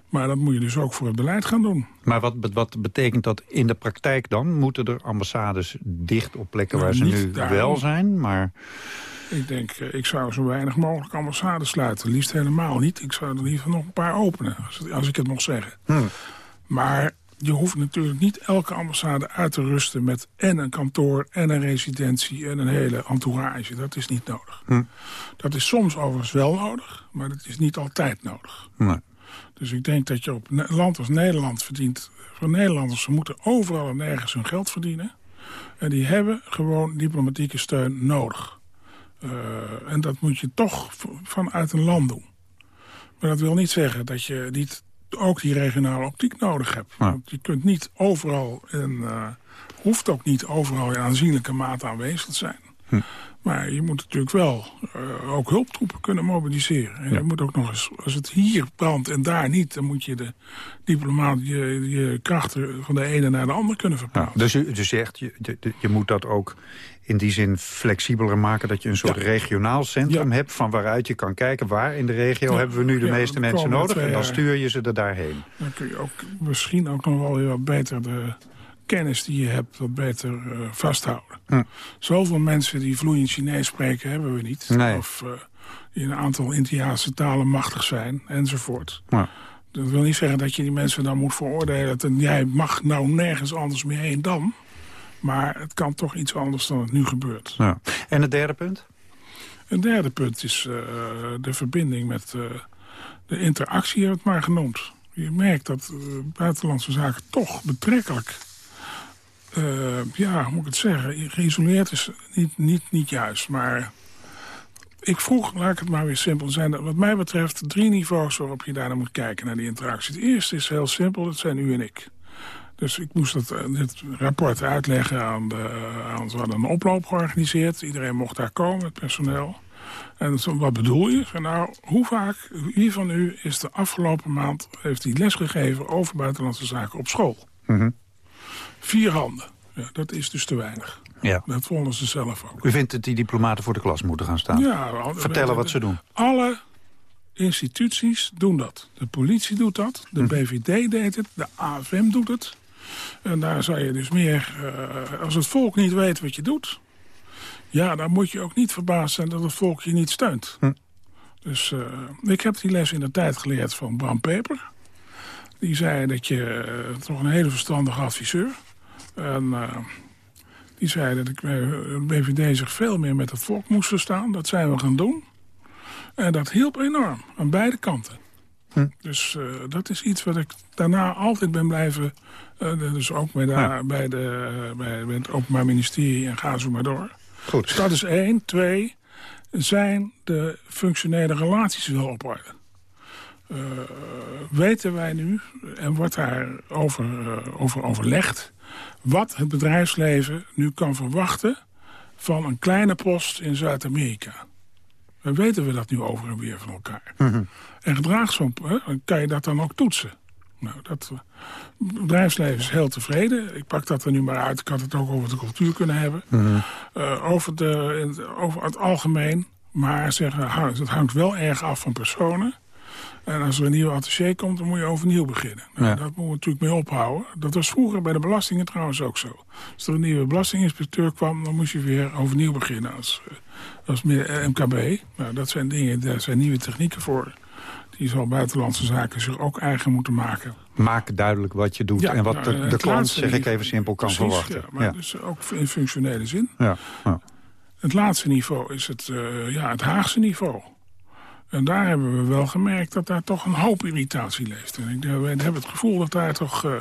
Maar dat moet je dus ook voor het beleid gaan doen. Maar wat, wat betekent dat in de praktijk dan? Moeten er ambassades dicht op plekken Nou, waar ze nu wel zijn? Maar Ik denk, eh, ik zou zo weinig mogelijk ambassades sluiten. Liefst helemaal niet. Ik zou er liever nog een paar openen, als, ik het mag zeggen. Maar je hoeft natuurlijk niet elke ambassade uit te rusten... met en een kantoor en een residentie en een hele entourage. Dat is niet nodig. Dat is soms overigens wel nodig, maar dat is niet altijd nodig. nee. Dus ik denk dat je op een land als Nederland verdient... voor Nederlanders, ze moeten overal en nergens hun geld verdienen. En die hebben gewoon diplomatieke steun nodig. Eh, en dat moet je toch vanuit een land doen. Maar dat wil niet zeggen dat je niet ook die regionale optiek nodig hebt. Ja. Want je kunt niet overal, en eh, hoeft ook niet overal in aanzienlijke mate aanwezig te zijn. Maar je moet natuurlijk wel uh, ook hulptroepen kunnen mobiliseren. En je moet ook nog eens, als het hier brandt en daar niet... dan moet je de diplomaat je, je krachten van de ene naar de andere kunnen verplaatsen. Ja, dus je dus zegt, je, je moet dat ook in die zin flexibeler maken... dat je een soort regionaal centrum hebt van waaruit je kan kijken... waar in de regio hebben we nu de meeste mensen nodig... en dan stuur je ze er daarheen. Dan kun je ook misschien ook nog wel weer wat beter de kennis die je hebt wat beter uh, vasthouden. Hm. Zoveel mensen die vloeiend Chinees spreken hebben we niet. Of uh, die een aantal Indiaanse talen machtig zijn, enzovoort. Dat wil niet zeggen dat je die mensen dan moet veroordelen... dat jij mag nou nergens anders meer heen dan... Maar het kan toch iets anders dan het nu gebeurt. Ja. En het derde punt? Een derde punt is uh, de verbinding met uh, de interactie, heb het maar genoemd. Je merkt dat uh, buitenlandse zaken toch betrekkelijk... ja, hoe moet ik het zeggen? Geïsoleerd is niet, niet, niet juist, maar... Ik vroeg, laat ik het maar weer simpel zijn... wat mij betreft drie niveaus waarop je daar naar moet kijken, naar die interactie. Het eerste is heel simpel, dat zijn u en ik. Dus ik moest dat, eh, dit rapport uitleggen aan de... Aan, we hadden een oploop georganiseerd. Iedereen mocht daar komen, het personeel. En wat bedoel je? Nou, hoe vaak, wie van u is de afgelopen maand... heeft hij lesgegeven over buitenlandse zaken op school? Mhm. Vier handen. Ja, dat is dus te weinig. Ja. Dat vonden ze zelf ook. U vindt dat die diplomaten voor de klas moeten gaan staan? Ja. Vertellen wat ze doen. Alle instituties doen dat. De politie doet dat, de mhm. BVD deed het, de AFM doet het. En daar zou je dus meer... Uh, als het volk niet weet wat je doet... ja, dan moet je ook niet verbaasd zijn dat het volk je niet steunt. Hm. Dus uh, ik heb die les in de tijd geleerd van Bram Peper. Die zei dat je uh, toch een hele verstandige adviseur... En die zei dat ik, de BVD zich veel meer met het volk moest verstaan. Dat zijn we gaan doen. En dat hielp enorm, aan beide kanten. Hm. Dus uh, dat is iets wat ik daarna altijd ben blijven... Uh, dus ook bij, de, bij, de, bij, bij, het Openbaar Ministerie en ga zo maar door. Goed. Dus dat is één. Twee, zijn de functionele relaties wel op orde? Uh, weten wij nu, en wordt daar over, over overlegd... wat het bedrijfsleven nu kan verwachten van een kleine post in Zuid-Amerika. We weten we dat nu over en weer van elkaar. Mhm. En gedragsvorm, kan je dat dan ook toetsen. Nou, dat het bedrijfsleven is heel tevreden. Ik pak dat er nu maar uit. Ik had het ook over de cultuur kunnen hebben. Mhm. uh, over, de, over het algemeen. Maar zeggen, het hangt wel erg af van personen. En als er een nieuwe attaché komt, dan moet je overnieuw beginnen. Nou, Dat moeten we natuurlijk mee ophouden. Dat was vroeger bij de belastingen trouwens ook zo. Als er een nieuwe belastinginspecteur kwam, dan moest je weer overnieuw beginnen als, eh, als meer MKB. Nou, dat zijn dingen, daar zijn nieuwe technieken voor. Die zal buitenlandse zaken zich ook eigen moeten maken. Maak duidelijk wat je doet en wat nou, de, de klant, zeg ik even simpel, kan verwachten. Ja, maar dus ook in functionele zin. Ja, Het laatste niveau is het, uh, ja, het Haagse niveau. En daar hebben we wel gemerkt dat daar toch een hoop irritatie leeft. En ik, hebben het gevoel dat daar toch... Uh,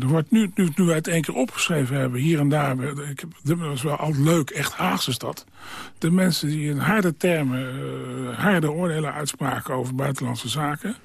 er wordt nu, nu, nu wij het één keer opgeschreven hebben, hier en daar... Ik, dat was wel altijd leuk, echt Haagse stad. De mensen die in harde termen, harde oordelen uitspraken over buitenlandse zaken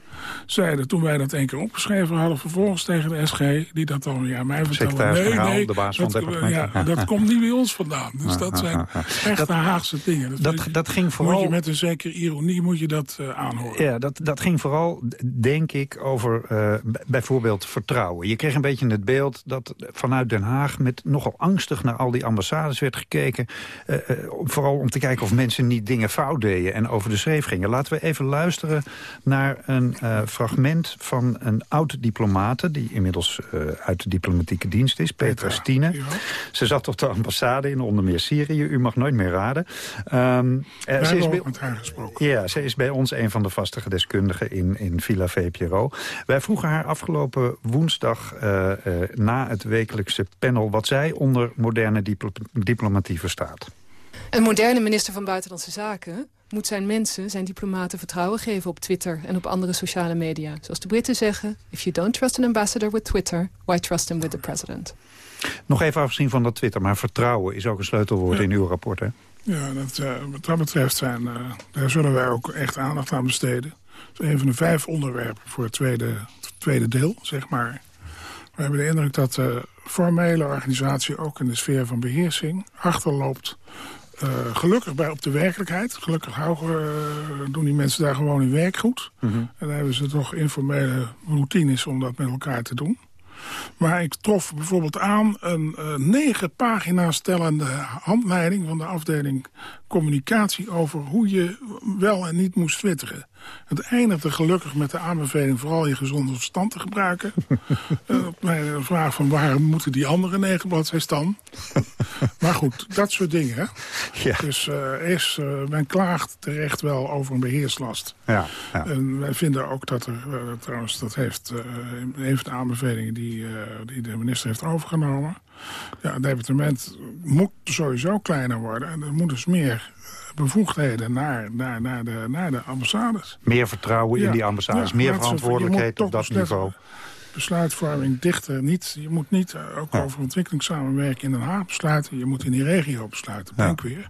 zeiden toen wij dat één keer opgeschreven hadden... vervolgens tegen de SG, die dat dan ja, mij vertelde... Nee, nee, de baas van dat, ja, dat komt niet bij ons vandaan. Dus dat zijn echt de Haagse dingen. Dat, dat, dat ging vooral... Moet je met een zekere ironie moet je dat uh, aanhoren. Ja, dat, dat ging vooral, denk ik, over uh, bijvoorbeeld vertrouwen. Je kreeg een beetje het beeld dat vanuit Den Haag... met nogal angstig naar al die ambassades werd gekeken. Uh, vooral om te kijken of mensen niet dingen fout deden... en over de schreef gingen. Laten we even luisteren naar een uh, fragment van een oud-diplomate... die inmiddels uh, uit de diplomatieke dienst is, Petra Stine. Ja. Ze zat op de ambassade in onder meer Syrië. U mag nooit meer raden. Um, uh, ze is bij, met haar gesproken. Ja, ze is bij ons een van de vaste deskundigen in, in Villa VPRO. Wij vroegen haar afgelopen woensdag na het wekelijkse panel... wat zij onder moderne diplo diplomatie verstaat. Een moderne minister van Buitenlandse Zaken moet zijn mensen, zijn diplomaten vertrouwen geven op Twitter en op andere sociale media. Zoals de Britten zeggen, if you don't trust an ambassador with Twitter, why trust him with the president? Nog even afgezien van dat Twitter, maar vertrouwen is ook een sleutelwoord in uw rapport, hè? Ja, dat, uh, wat dat betreft zijn, uh, daar zullen wij ook echt aandacht aan besteden. Dat is een van de vijf onderwerpen voor het tweede, tweede deel, zeg maar. We hebben de indruk dat uh, formele organisatie, ook in de sfeer van beheersing, achterloopt. Uh, gelukkig bij op de werkelijkheid. Gelukkig houden, uh, doen die mensen daar gewoon hun werk goed. Mhm. En dan hebben ze toch informele routines om dat met elkaar te doen. Maar ik trof bijvoorbeeld aan een uh, negen pagina's stellende handleiding van de afdeling communicatie over hoe je wel en niet moest twitteren. Het eindigde gelukkig met de aanbeveling vooral je gezonde verstand te gebruiken. uh, op mijn vraag van waarom moeten die andere negen bladzijden dan? Maar goed, dat soort dingen. Ja. Dus uh, is, men klaagt terecht wel over een beheerslast. Ja, ja. En wij vinden ook dat er, trouwens, dat heeft een van de aanbevelingen die, die de minister heeft overgenomen. Ja, het departement moet sowieso kleiner worden. En er moet dus meer bevoegdheden naar, naar, naar, de, naar de ambassades. Meer vertrouwen Ja. in die ambassades, meer verantwoordelijkheid op dat beslechten. Besluitvorming dichter. Niet, je moet niet eh, ook over ontwikkelingssamenwerking in Den Haag besluiten. Je moet in die regio besluiten. Ja. Denk weer.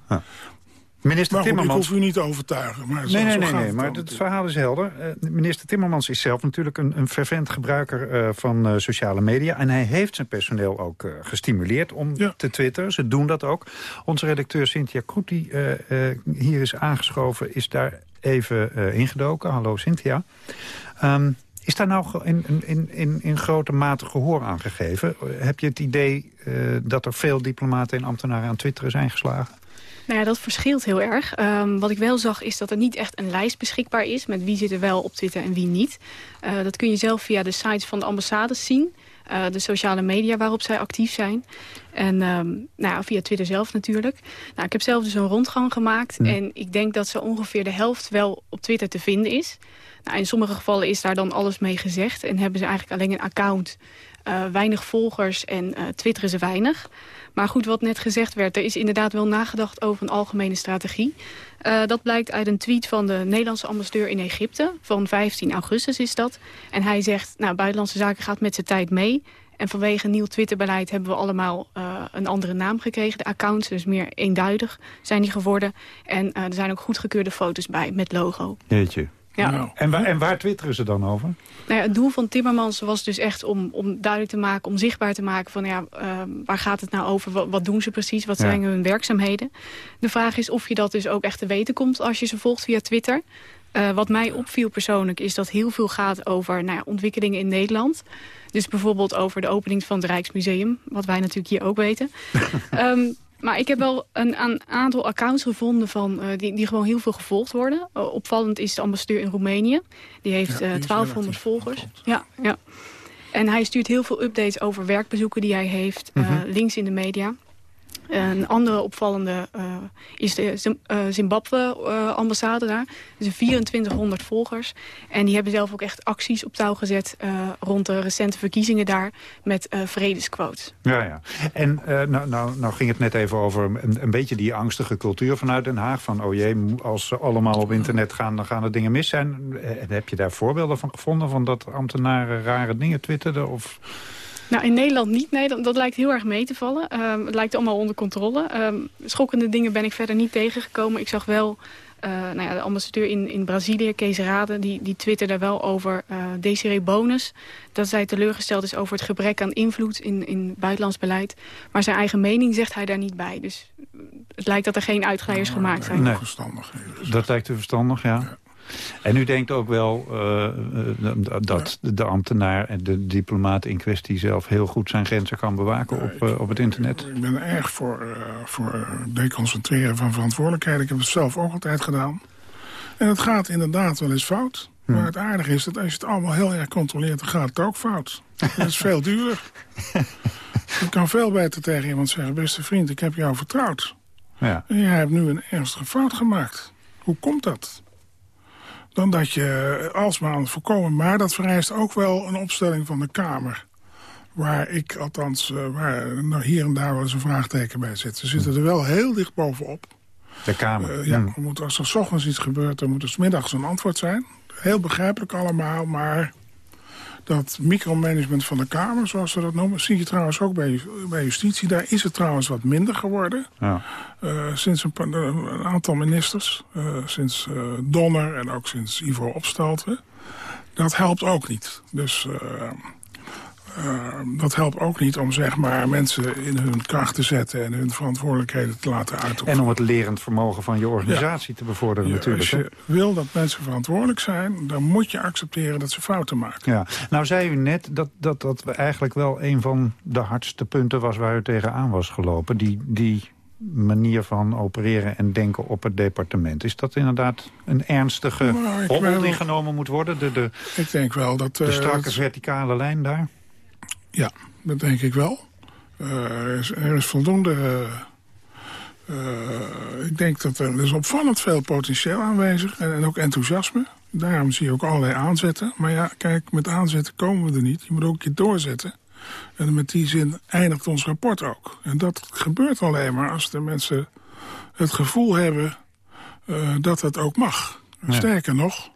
Minister Maar goed, ik Timmermans... hoef u niet te overtuigen. Maar Nee, nee, nee, nee het maar het verhaal is helder. Eh, minister Timmermans is zelf natuurlijk een, een fervent gebruiker eh, van sociale media. En hij heeft zijn personeel ook gestimuleerd om Ja. te twitteren. Ze doen dat ook. Onze redacteur Cynthia Kroet, die hier is aangeschoven, is daar even ingedoken. Hallo Cynthia. Ehm, is daar nou in, in, in, in grote mate gehoor aan gegeven? Heb je het idee eh, dat er veel diplomaten en ambtenaren aan twitteren zijn geslagen? Nou ja, dat verschilt heel erg. Ehm, wat ik wel zag is dat er niet echt een lijst beschikbaar is... met wie zit er wel op Twitter en wie niet. Eh, dat kun je zelf via de sites van de ambassades zien. Eh, de sociale media waarop zij actief zijn. En ehm, nou ja, via Twitter zelf natuurlijk. Nou, ik heb zelf dus een rondgang gemaakt. En ik denk dat zo ongeveer de helft wel op Twitter te vinden is. Nou, in sommige gevallen is daar dan alles mee gezegd. En hebben ze eigenlijk alleen een account, eh, weinig volgers en eh, twitteren ze weinig. Maar goed, wat net gezegd werd, er is inderdaad wel nagedacht over een algemene strategie. Eh, dat blijkt uit een tweet van de Nederlandse ambassadeur in Egypte. Van 15 augustus is dat. En hij zegt, nou, Buitenlandse Zaken gaat met zijn tijd mee. En vanwege nieuw Twitterbeleid hebben we allemaal een andere naam gekregen. De accounts, dus meer eenduidig zijn die geworden. En er zijn ook goedgekeurde foto's bij met logo. Jeetje. Ja. Nou, En, waar, en waar twitteren ze dan over? Nou ja, het doel van Timmermans was dus echt om, om duidelijk te maken, om zichtbaar te maken van ja, eh, waar gaat het nou over, wat, wat doen ze precies, wat Ja. zijn hun werkzaamheden. De vraag is of je dat dus ook echt te weten komt als je ze volgt via Twitter. Eh, wat mij opviel persoonlijk is dat heel veel gaat over nou ja, ontwikkelingen in Nederland. Dus bijvoorbeeld over de opening van het Rijksmuseum, wat wij natuurlijk hier ook weten. Ehm, maar ik heb wel een, een aantal accounts gevonden van, eh, die, die gewoon heel veel gevolgd worden. Eh, opvallend is de ambassadeur in Roemenië. Die heeft Ja, eh, die is 1200 relatief volgers. Ja, ja. En hij stuurt heel veel updates over werkbezoeken die hij heeft. eh, Mhm. links in de media. Een andere opvallende eh, is de eh, Zimbabwe-ambassade daar. Dus 2400 volgers. En die hebben zelf ook echt acties op touw gezet... eh, rond de recente verkiezingen daar met eh, vredesquotes. Ja, ja. En eh, nou, nou, nou ging het net even over een, een beetje die angstige cultuur vanuit Den Haag. Van, oh jee, als ze allemaal op internet gaan, dan gaan er dingen mis zijn. Eh, Heb je daar voorbeelden van gevonden? Van dat ambtenaren rare dingen twitterden? Of... Nou, in Nederland niet. Nee, dat, dat lijkt heel erg mee te vallen. Ehm, het lijkt allemaal onder controle. Ehm, schokkende dingen ben ik verder niet tegengekomen. Ik zag wel eh, nou ja, de ambassadeur in, in Brazilië, Kees Rade... die, die twitterde wel over eh Desiree Bonus. Dat zij teleurgesteld is over het gebrek aan invloed in, in buitenlands beleid. Maar zijn eigen mening zegt hij daar niet bij. Dus het lijkt dat er geen uitglijers gemaakt zijn. Nee. Verstandig. even. Dat lijkt u verstandig, ja. En u denkt ook wel eh, eh, dat de ambtenaar en de diplomaat in kwestie zelf heel goed zijn grenzen kan bewaken op, eh, op het internet? Ik ben erg voor, eh, voor deconcentreren van verantwoordelijkheid. Ik heb het zelf ook altijd gedaan. En het gaat inderdaad wel eens fout. Hm. Maar het aardige is dat als je het allemaal heel erg controleert... dan gaat het ook fout. Het is veel duurder. Je kan veel beter tegen iemand zeggen... beste vriend, ik heb jou vertrouwd. Ja. En jij hebt nu een ernstige fout gemaakt. Hoe komt dat? Dan dat je alsmaar aan het voorkomen... maar dat vereist ook wel een opstelling van de Kamer... waar ik althans eh, waar nou hier en daar wel eens een vraagteken bij zit. Ze zitten er wel heel dicht bovenop. De Kamer. Eh, ja, Hm. er moet, als er 's ochtends iets gebeurt, dan moet er 's middags een antwoord zijn. Heel begrijpelijk allemaal, maar dat micromanagement van de Kamer, zoals ze dat noemen... zie je trouwens ook bij, bij justitie. Daar is het trouwens wat minder geworden. Ja. Eh, sinds een, pa- een aantal ministers, eh, sinds eh, Donner en ook sinds Ivo Opstelten. Dat helpt ook niet. Dus eh, Uh, dat helpt ook niet om zeg maar, mensen in hun kracht te zetten... en hun verantwoordelijkheden te laten uitoefenen. En om het lerend vermogen van je organisatie te bevorderen ja, natuurlijk. Als je wil dat mensen verantwoordelijk zijn... dan moet je accepteren dat ze fouten maken. Ja. Nou zei u net dat, dat dat eigenlijk wel een van de hardste punten was... waar u tegenaan was gelopen. Die, die manier van opereren en denken op het departement. Is dat inderdaad een ernstige nou, hobbel die genomen moet worden? De, de, ik denk wel dat... de strakke verticale lijn daar? Ja, dat denk ik wel. Uh, er, is, er, is, voldoende... Uh, ik denk dat er, er is opvallend veel potentieel aanwezig en, en, ook enthousiasme. Daarom zie je ook allerlei aanzetten. Maar ja, kijk, met aanzetten komen we er niet. Je moet ook een keer doorzetten. En met die zin eindigt ons rapport ook. En dat gebeurt alleen maar als de mensen het gevoel hebben uh, dat het ook mag. Ja. Sterker nog,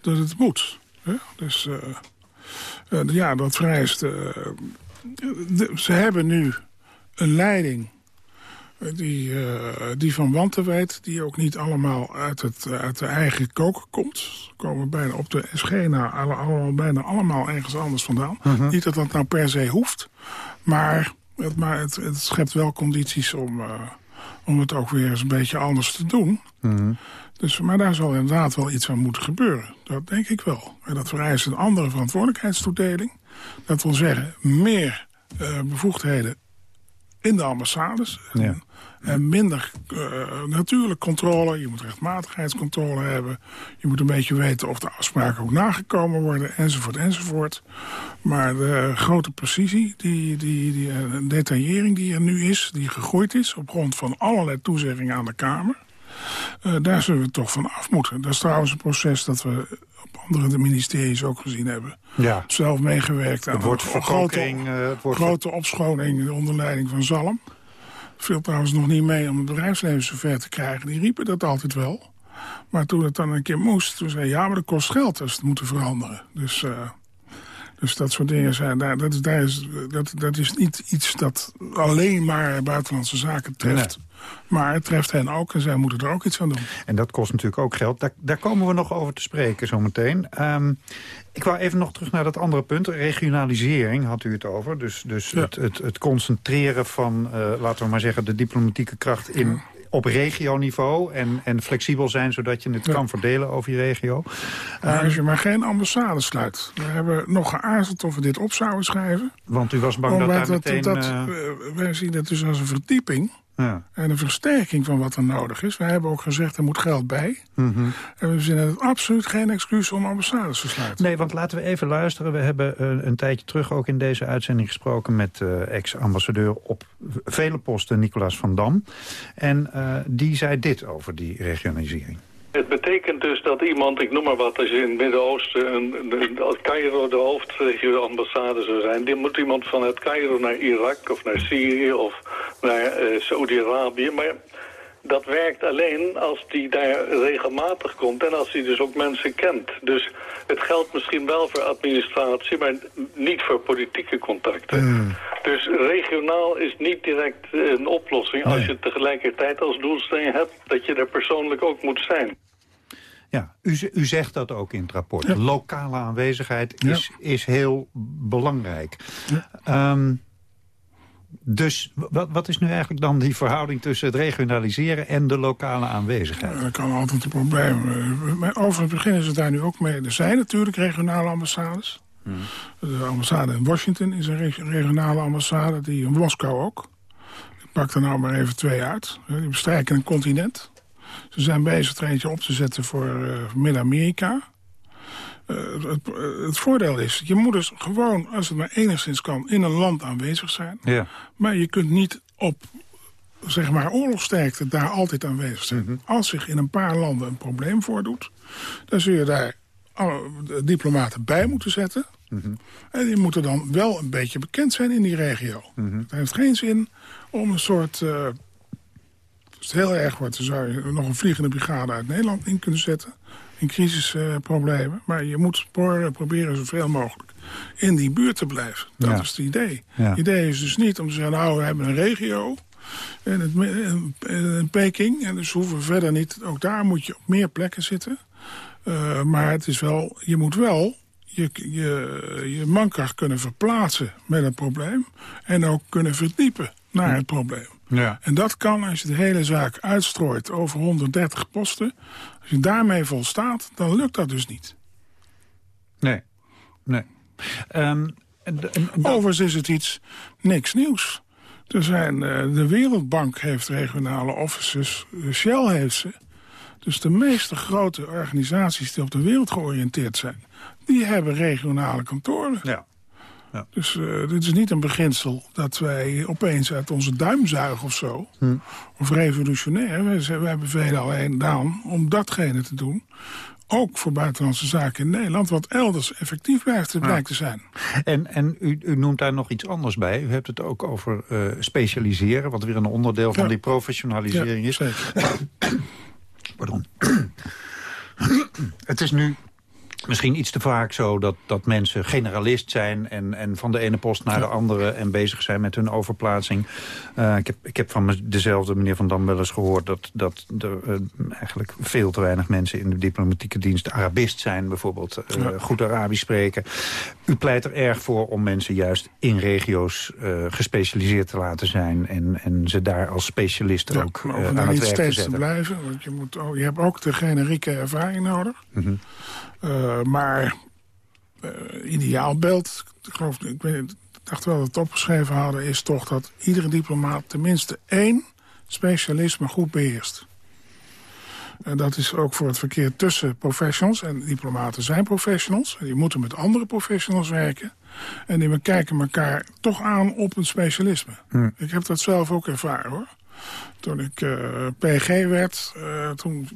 dat het moet. Hè? Dus uh, ja, dat vereist... De, ze hebben nu een leiding die, uh, die van wanten weet, die ook niet allemaal uit, het, uit de eigen koken komt. Ze komen bijna op de SG na, allemaal, bijna allemaal ergens anders vandaan. Uh -huh. Niet dat dat nou per se hoeft, maar het, maar het, het schept wel condities om, uh, om het ook weer eens een beetje anders te doen. Uh -huh. Dus, maar daar zal inderdaad wel iets aan moeten gebeuren. Dat denk ik wel. En dat vereist een andere verantwoordelijkheidstoedeling. Dat wil zeggen, meer uh, bevoegdheden in de ambassades. Ja. En, en minder uh, natuurlijk controle. Je moet rechtmatigheidscontrole hebben. Je moet een beetje weten of de afspraken ook nagekomen worden. Enzovoort, enzovoort. Maar de grote precisie, die, die, die uh, detaillering die er nu is... die gegroeid is op grond van allerlei toezeggingen aan de Kamer... Uh, daar zullen we toch van af moeten. Dat is trouwens een proces dat we op andere ministeries ook gezien hebben. Ja. Zelf meegewerkt aan het wordt een grote, uh, het wordt grote opschoning onder leiding van Zalm. Viel trouwens nog niet mee om het bedrijfsleven zover te krijgen. Die riepen dat altijd wel. Maar toen het dan een keer moest, toen zei ja, maar dat kost geld als het moet veranderen. Dus, uh, dus dat soort dingen zijn, daar, dat, daar is, dat, dat is niet iets dat alleen maar buitenlandse zaken treft. Nee. Maar het treft hen ook en zij moeten er ook iets aan doen. En dat kost natuurlijk ook geld. Daar, daar komen we nog over te spreken zometeen. Um, ik wou even nog terug naar dat andere punt. Regionalisering had u het over. Dus, dus ja. het, het, het, concentreren van, uh, laten we maar zeggen... de diplomatieke kracht in, op regioniveau en, en flexibel zijn... zodat je het ja. kan verdelen over je regio. Ja, als je maar geen ambassade sluit. We hebben nog geaarzeld of we dit op zouden schrijven. Want u was bang dat daar meteen... Dat, uh... wij zien het dus als een verdieping... Ja. En een versterking van wat er nodig is. Wij hebben ook gezegd, er moet geld bij. Mm -hmm. En we vinden het absoluut geen excuus om ambassades te sluiten. Nee, want laten we even luisteren. We hebben uh, een tijdje terug ook in deze uitzending gesproken... met uh, ex-ambassadeur op vele posten, Nicolas van Dam. En uh, die zei dit over die regionalisering. Het betekent dus dat iemand, ik noem maar wat, als je in het Midden-Oosten, een, als Cairo de hoofdregio-ambassade zou zijn, die moet iemand vanuit Cairo naar Irak of naar Syrië of naar uh, Saudi-Arabië. Maar dat werkt alleen als die daar regelmatig komt en als hij dus ook mensen kent. Dus het geldt misschien wel voor administratie, maar niet voor politieke contacten. Mm. Dus regionaal is niet direct een oplossing Nee. als je tegelijkertijd als doelstelling hebt dat je er persoonlijk ook moet zijn. Ja, u, u zegt dat ook in het rapport. Lokale aanwezigheid is, is heel belangrijk. Ehm, dus wat, wat is nu eigenlijk dan die verhouding tussen het regionaliseren en de lokale aanwezigheid? Dat kan altijd een probleem. Uh, Maar over het begin is het daar nu ook mee. Er zijn natuurlijk regionale ambassades. Hmm. De ambassade in Washington is een reg- regionale ambassade. Die in Moskou ook. Ik pak er nou maar even twee uit. Uh, Die bestrijken een continent. Ze zijn bezig er eentje op te zetten voor uh, Midden-Amerika. Uh, het, uh, het voordeel is, je moet dus gewoon, als het maar enigszins kan, in een land aanwezig zijn. Ja. Maar je kunt niet op zeg maar, oorlogsterkte daar altijd aanwezig zijn. Mhm. Als zich in een paar landen een probleem voordoet... dan zul je daar alle diplomaten bij moeten zetten. Mhm. En die moeten dan wel een beetje bekend zijn in die regio. Mhm. Het heeft geen zin om een soort... Uh, als het heel erg wordt, dan zou je nog een vliegende brigade uit Nederland in kunnen zetten. In crisisproblemen. Maar je moet proberen, proberen zoveel mogelijk in die buurt te blijven. Dat Ja. is het idee. Ja. Het idee is dus niet om te zeggen, nou, we hebben een regio in, het, in, in Peking. En dus hoeven we verder niet, ook daar moet je op meer plekken zitten. Uh, maar het is wel, je moet wel je, je, je mankracht kunnen verplaatsen met het probleem... en ook kunnen verdiepen naar het probleem. Ja. En dat kan als je de hele zaak uitstrooit over 130 posten. Als je daarmee volstaat, dan lukt dat dus niet. Nee, nee. Um, Overigens is het iets niks nieuws. Er zijn, uh, de Wereldbank heeft regionale offices, Shell heeft ze. Dus de meeste grote organisaties die op de wereld georiënteerd zijn... die hebben regionale kantoren. Ja. Ja. Dus uh, dit is niet een beginsel dat wij opeens uit onze duim zuigen of zo. Hm. Of revolutionair. We, we hebben veel alleen gedaan om datgene te doen. Ook voor buitenlandse zaken in Nederland. Wat elders effectief blijft, blijkt te zijn. En, en u, u, noemt daar nog iets anders bij. U hebt het ook over uh, specialiseren. Wat weer een onderdeel van Ja. die professionalisering Ja, is. Pardon. het is nu misschien iets te vaak zo dat, dat mensen generalist zijn... En, en van de ene post naar de andere en bezig zijn met hun overplaatsing. Uh, ik, heb, ik heb van dezelfde meneer Van Dam wel eens gehoord... dat, dat er uh, eigenlijk veel te weinig mensen in de diplomatieke dienst Arabist zijn. Bijvoorbeeld uh, Ja. goed Arabisch spreken. U pleit er erg voor om mensen juist in regio's gespecialiseerd te laten zijn... en, en ze daar als specialisten Ja, ook om aan daar het niet werk te steeds te zetten. blijven. Want je, moet, ook- je hebt ook de generieke ervaring nodig. Uh, maar uh, ideaalbeeld, ik geloof, ik, weet, niet, ik dacht wel dat we het opgeschreven hadden... is toch dat iedere diplomaat tenminste één specialisme goed beheerst. En dat is ook voor het verkeer tussen professionals. En diplomaten zijn professionals. Die moeten met andere professionals werken. En die kijken elkaar toch aan op een specialisme. Hm. Ik heb dat zelf ook ervaren hoor. Toen ik uh, PG werd, uh, toen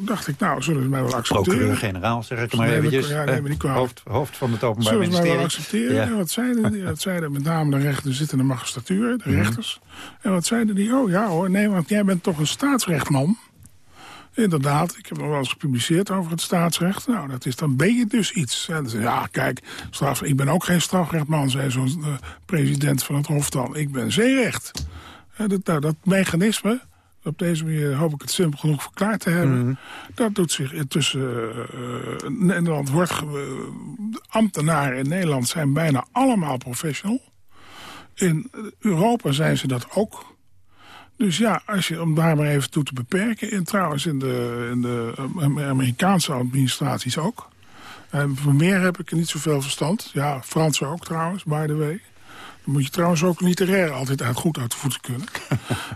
dacht ik, nou, zullen ze mij wel accepteren? Procureur-generaal, zeg ik maar eventjes. Ja, kwalijk. hoofd, hoofd van het Openbaar Zullen ze mij Ministerie. wel accepteren? Ja. En wat zeiden die? Dat zeiden met name de rechters zitten in de magistratuur, de Mhm. rechters. En wat zeiden die? Oh ja hoor, nee, want jij bent toch een staatsrechtman? Inderdaad, ik heb nog wel eens gepubliceerd over het staatsrecht. Nou, dat is, dan ben je dus iets. En zei, ja, kijk, straf, ik ben ook geen strafrechtman, zei zo'n president van het Hof dan. Ik ben zeerecht. Dat, nou, dat mechanisme, op deze manier hoop ik het simpel genoeg verklaard te hebben. Mhm. Dat doet zich intussen... Uh, Nederland wordt... ambtenaren in Nederland zijn bijna allemaal professional. In Europa zijn ze dat ook. Dus ja, als je, om daar maar even toe te beperken... en trouwens in de, in de Amerikaanse administraties ook... En van meer heb ik er niet zoveel verstand. Ja, Fransen ook trouwens, by the way. Moet je trouwens ook literair altijd uit, goed uit de voeten kunnen.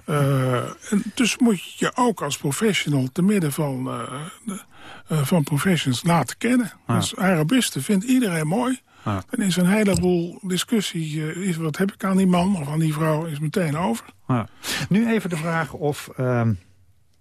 uh, en dus moet je je ook als professional te midden van, uh, de, uh, van professions laten kennen. Ja. Dus Arabisten vindt iedereen mooi. Ja. Dan is een heleboel discussie, uh, is, wat heb ik aan die man of aan die vrouw, is meteen over. Ja. Nu even de vraag of uh,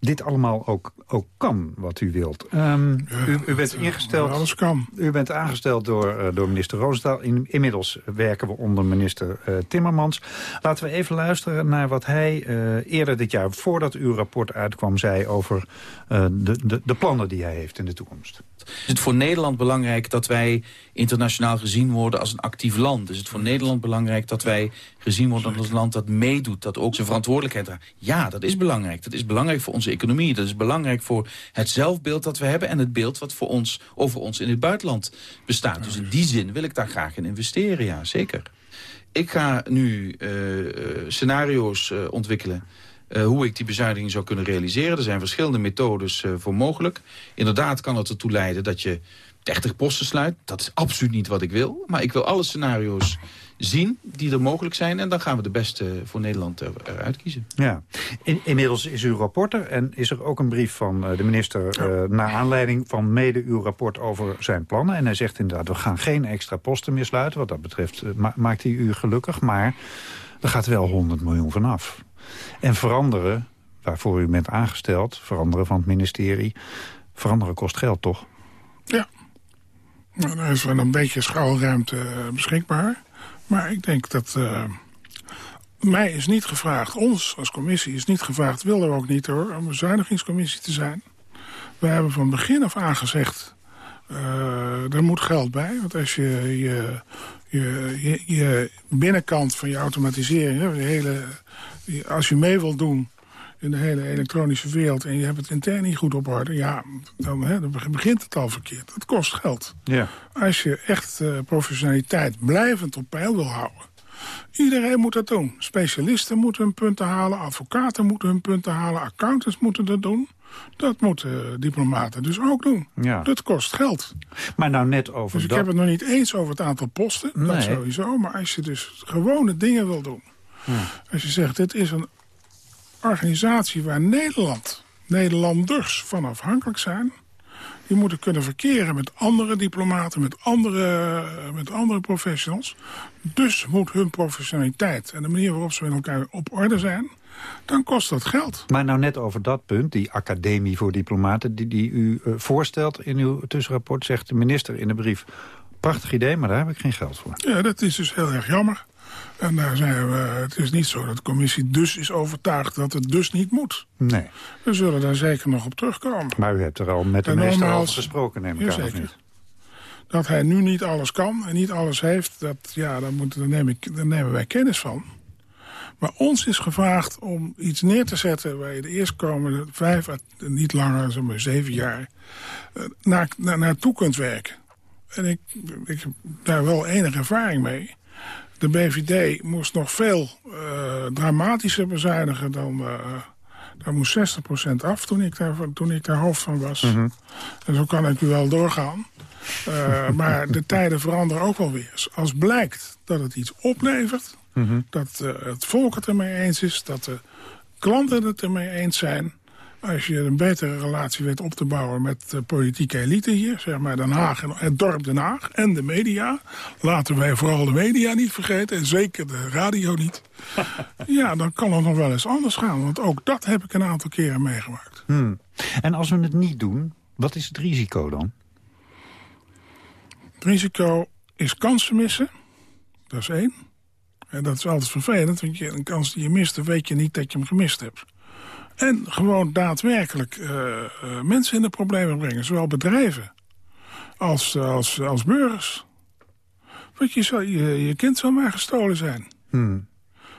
dit allemaal ook, ook kan wat u wilt. Um, ja, u, u, bent ingesteld. Alles kan. U bent aangesteld door, uh, door minister Roosendaal. In, inmiddels werken we onder minister uh, Timmermans. Laten we even luisteren naar wat hij uh, eerder dit jaar, voordat uw rapport uitkwam, zei over de, de, de plannen die hij heeft in de toekomst. Is het voor Nederland belangrijk dat wij internationaal gezien worden als een actief land? Is het voor Nederland belangrijk dat wij gezien worden als een land dat meedoet, dat ook zijn verantwoordelijkheid draagt? Ja, dat is belangrijk. Dat is belangrijk voor onze economie. Dat is belangrijk voor het zelfbeeld dat we hebben en het beeld wat voor ons, over ons in het buitenland bestaat. Dus in die zin wil ik daar graag in investeren, ja, zeker. Ik ga nu uh, scenario's uh, ontwikkelen uh, hoe ik die bezuiniging zou kunnen realiseren. Er zijn verschillende methodes uh, voor mogelijk. Inderdaad kan het ertoe leiden dat je 30 posten sluit. Dat is absoluut niet wat ik wil. Maar ik wil alle scenario's zien die er mogelijk zijn. En dan gaan we de beste voor Nederland eruit kiezen. Ja. In, inmiddels is uw rapporter en is er ook een brief van uh, de minister... Uh, naar aanleiding van mede uw rapport over zijn plannen. En hij zegt inderdaad, we gaan geen extra posten meer sluiten. Wat dat betreft ma maakt hij u gelukkig. Maar er gaat wel 100 miljoen vanaf. En veranderen, waarvoor u bent aangesteld... veranderen van het ministerie, veranderen kost geld, toch? Ja. Nou, er is wel een beetje schouwruimte beschikbaar. Maar ik denk dat... Uh, mij is niet gevraagd, ons als commissie is niet gevraagd... willen we ook niet hoor, om een bezuinigingscommissie te zijn. We hebben van begin af aan gezegd... Uh, er moet geld bij, want als je je, je, je, je binnenkant van je automatisering... De hele, als je mee wilt doen in de hele elektronische wereld... en je hebt het intern niet goed op orde... ja, dan, hè, dan begint het al verkeerd. Dat kost geld. Ja. Als je echt uh, professionaliteit blijvend op peil wil houden... Iedereen moet dat doen. Specialisten moeten hun punten halen, advocaten moeten hun punten halen... accountants moeten dat doen. Dat moeten diplomaten dus ook doen. Ja. Dat kost geld. Maar nou net over Dus ik dat... heb het nog niet eens over het aantal posten. Dat sowieso. Maar als je dus gewone dingen wil doen. Als je zegt, dit is een organisatie waar Nederland, Nederlanders van afhankelijk zijn. Die moeten kunnen verkeren met andere diplomaten, met andere, met andere professionals. Dus moet hun professionaliteit en de manier waarop ze met elkaar op orde zijn... dan kost dat geld. Maar nou net over dat punt, die academie voor diplomaten... die, die u eh, voorstelt in uw tussenrapport, zegt de minister in de brief... prachtig idee, maar daar heb ik geen geld voor. Ja, dat is dus heel erg jammer. En daar zijn we, het is niet zo dat de commissie dus is overtuigd dat het dus niet moet. Nee, We zullen daar zeker nog op terugkomen. maar u hebt er al met de nogmaals- over gesproken, neem ik aan, of niet? Dat hij nu niet alles kan en niet alles heeft, dat, ja, daar, moet, daar, neem ik, daar nemen wij kennis van. Maar ons is gevraagd om iets neer te zetten... waar je de eerstkomende vijf, à- niet langer, zeg maar zeven jaar... eh, naar, naar, naartoe kunt werken. En ik, ik heb daar wel enige ervaring mee. De BVD moest nog veel eh, dramatischer bezuinigen dan... eh daar moest 60% af toen ik, daar, toen ik daar hoofd van was. En zo kan ik u wel doorgaan. Eh, maar de tijden veranderen ook wel weer. Als blijkt dat het iets oplevert... dat eh, het volk het ermee eens is... dat de klanten het ermee eens zijn... als je een betere relatie weet op te bouwen met de politieke elite hier... zeg maar Den Haag en het dorp Den Haag en de media... laten wij vooral de media niet vergeten... en zeker de radio niet... ja, dan kan het nog wel eens anders gaan. Want ook dat heb ik een aantal keren meegemaakt. Hmm. En als we het niet doen, wat is het risico dan? Het risico is kansen missen. Dat is één. En dat is altijd vervelend, want je, een kans die je mist... dan weet je niet dat je hem gemist hebt. En gewoon daadwerkelijk eh, eh, mensen in de problemen brengen. Zowel bedrijven als, als, als burgers. Want je, zou, je, je kind zou maar gestolen zijn. Hmm.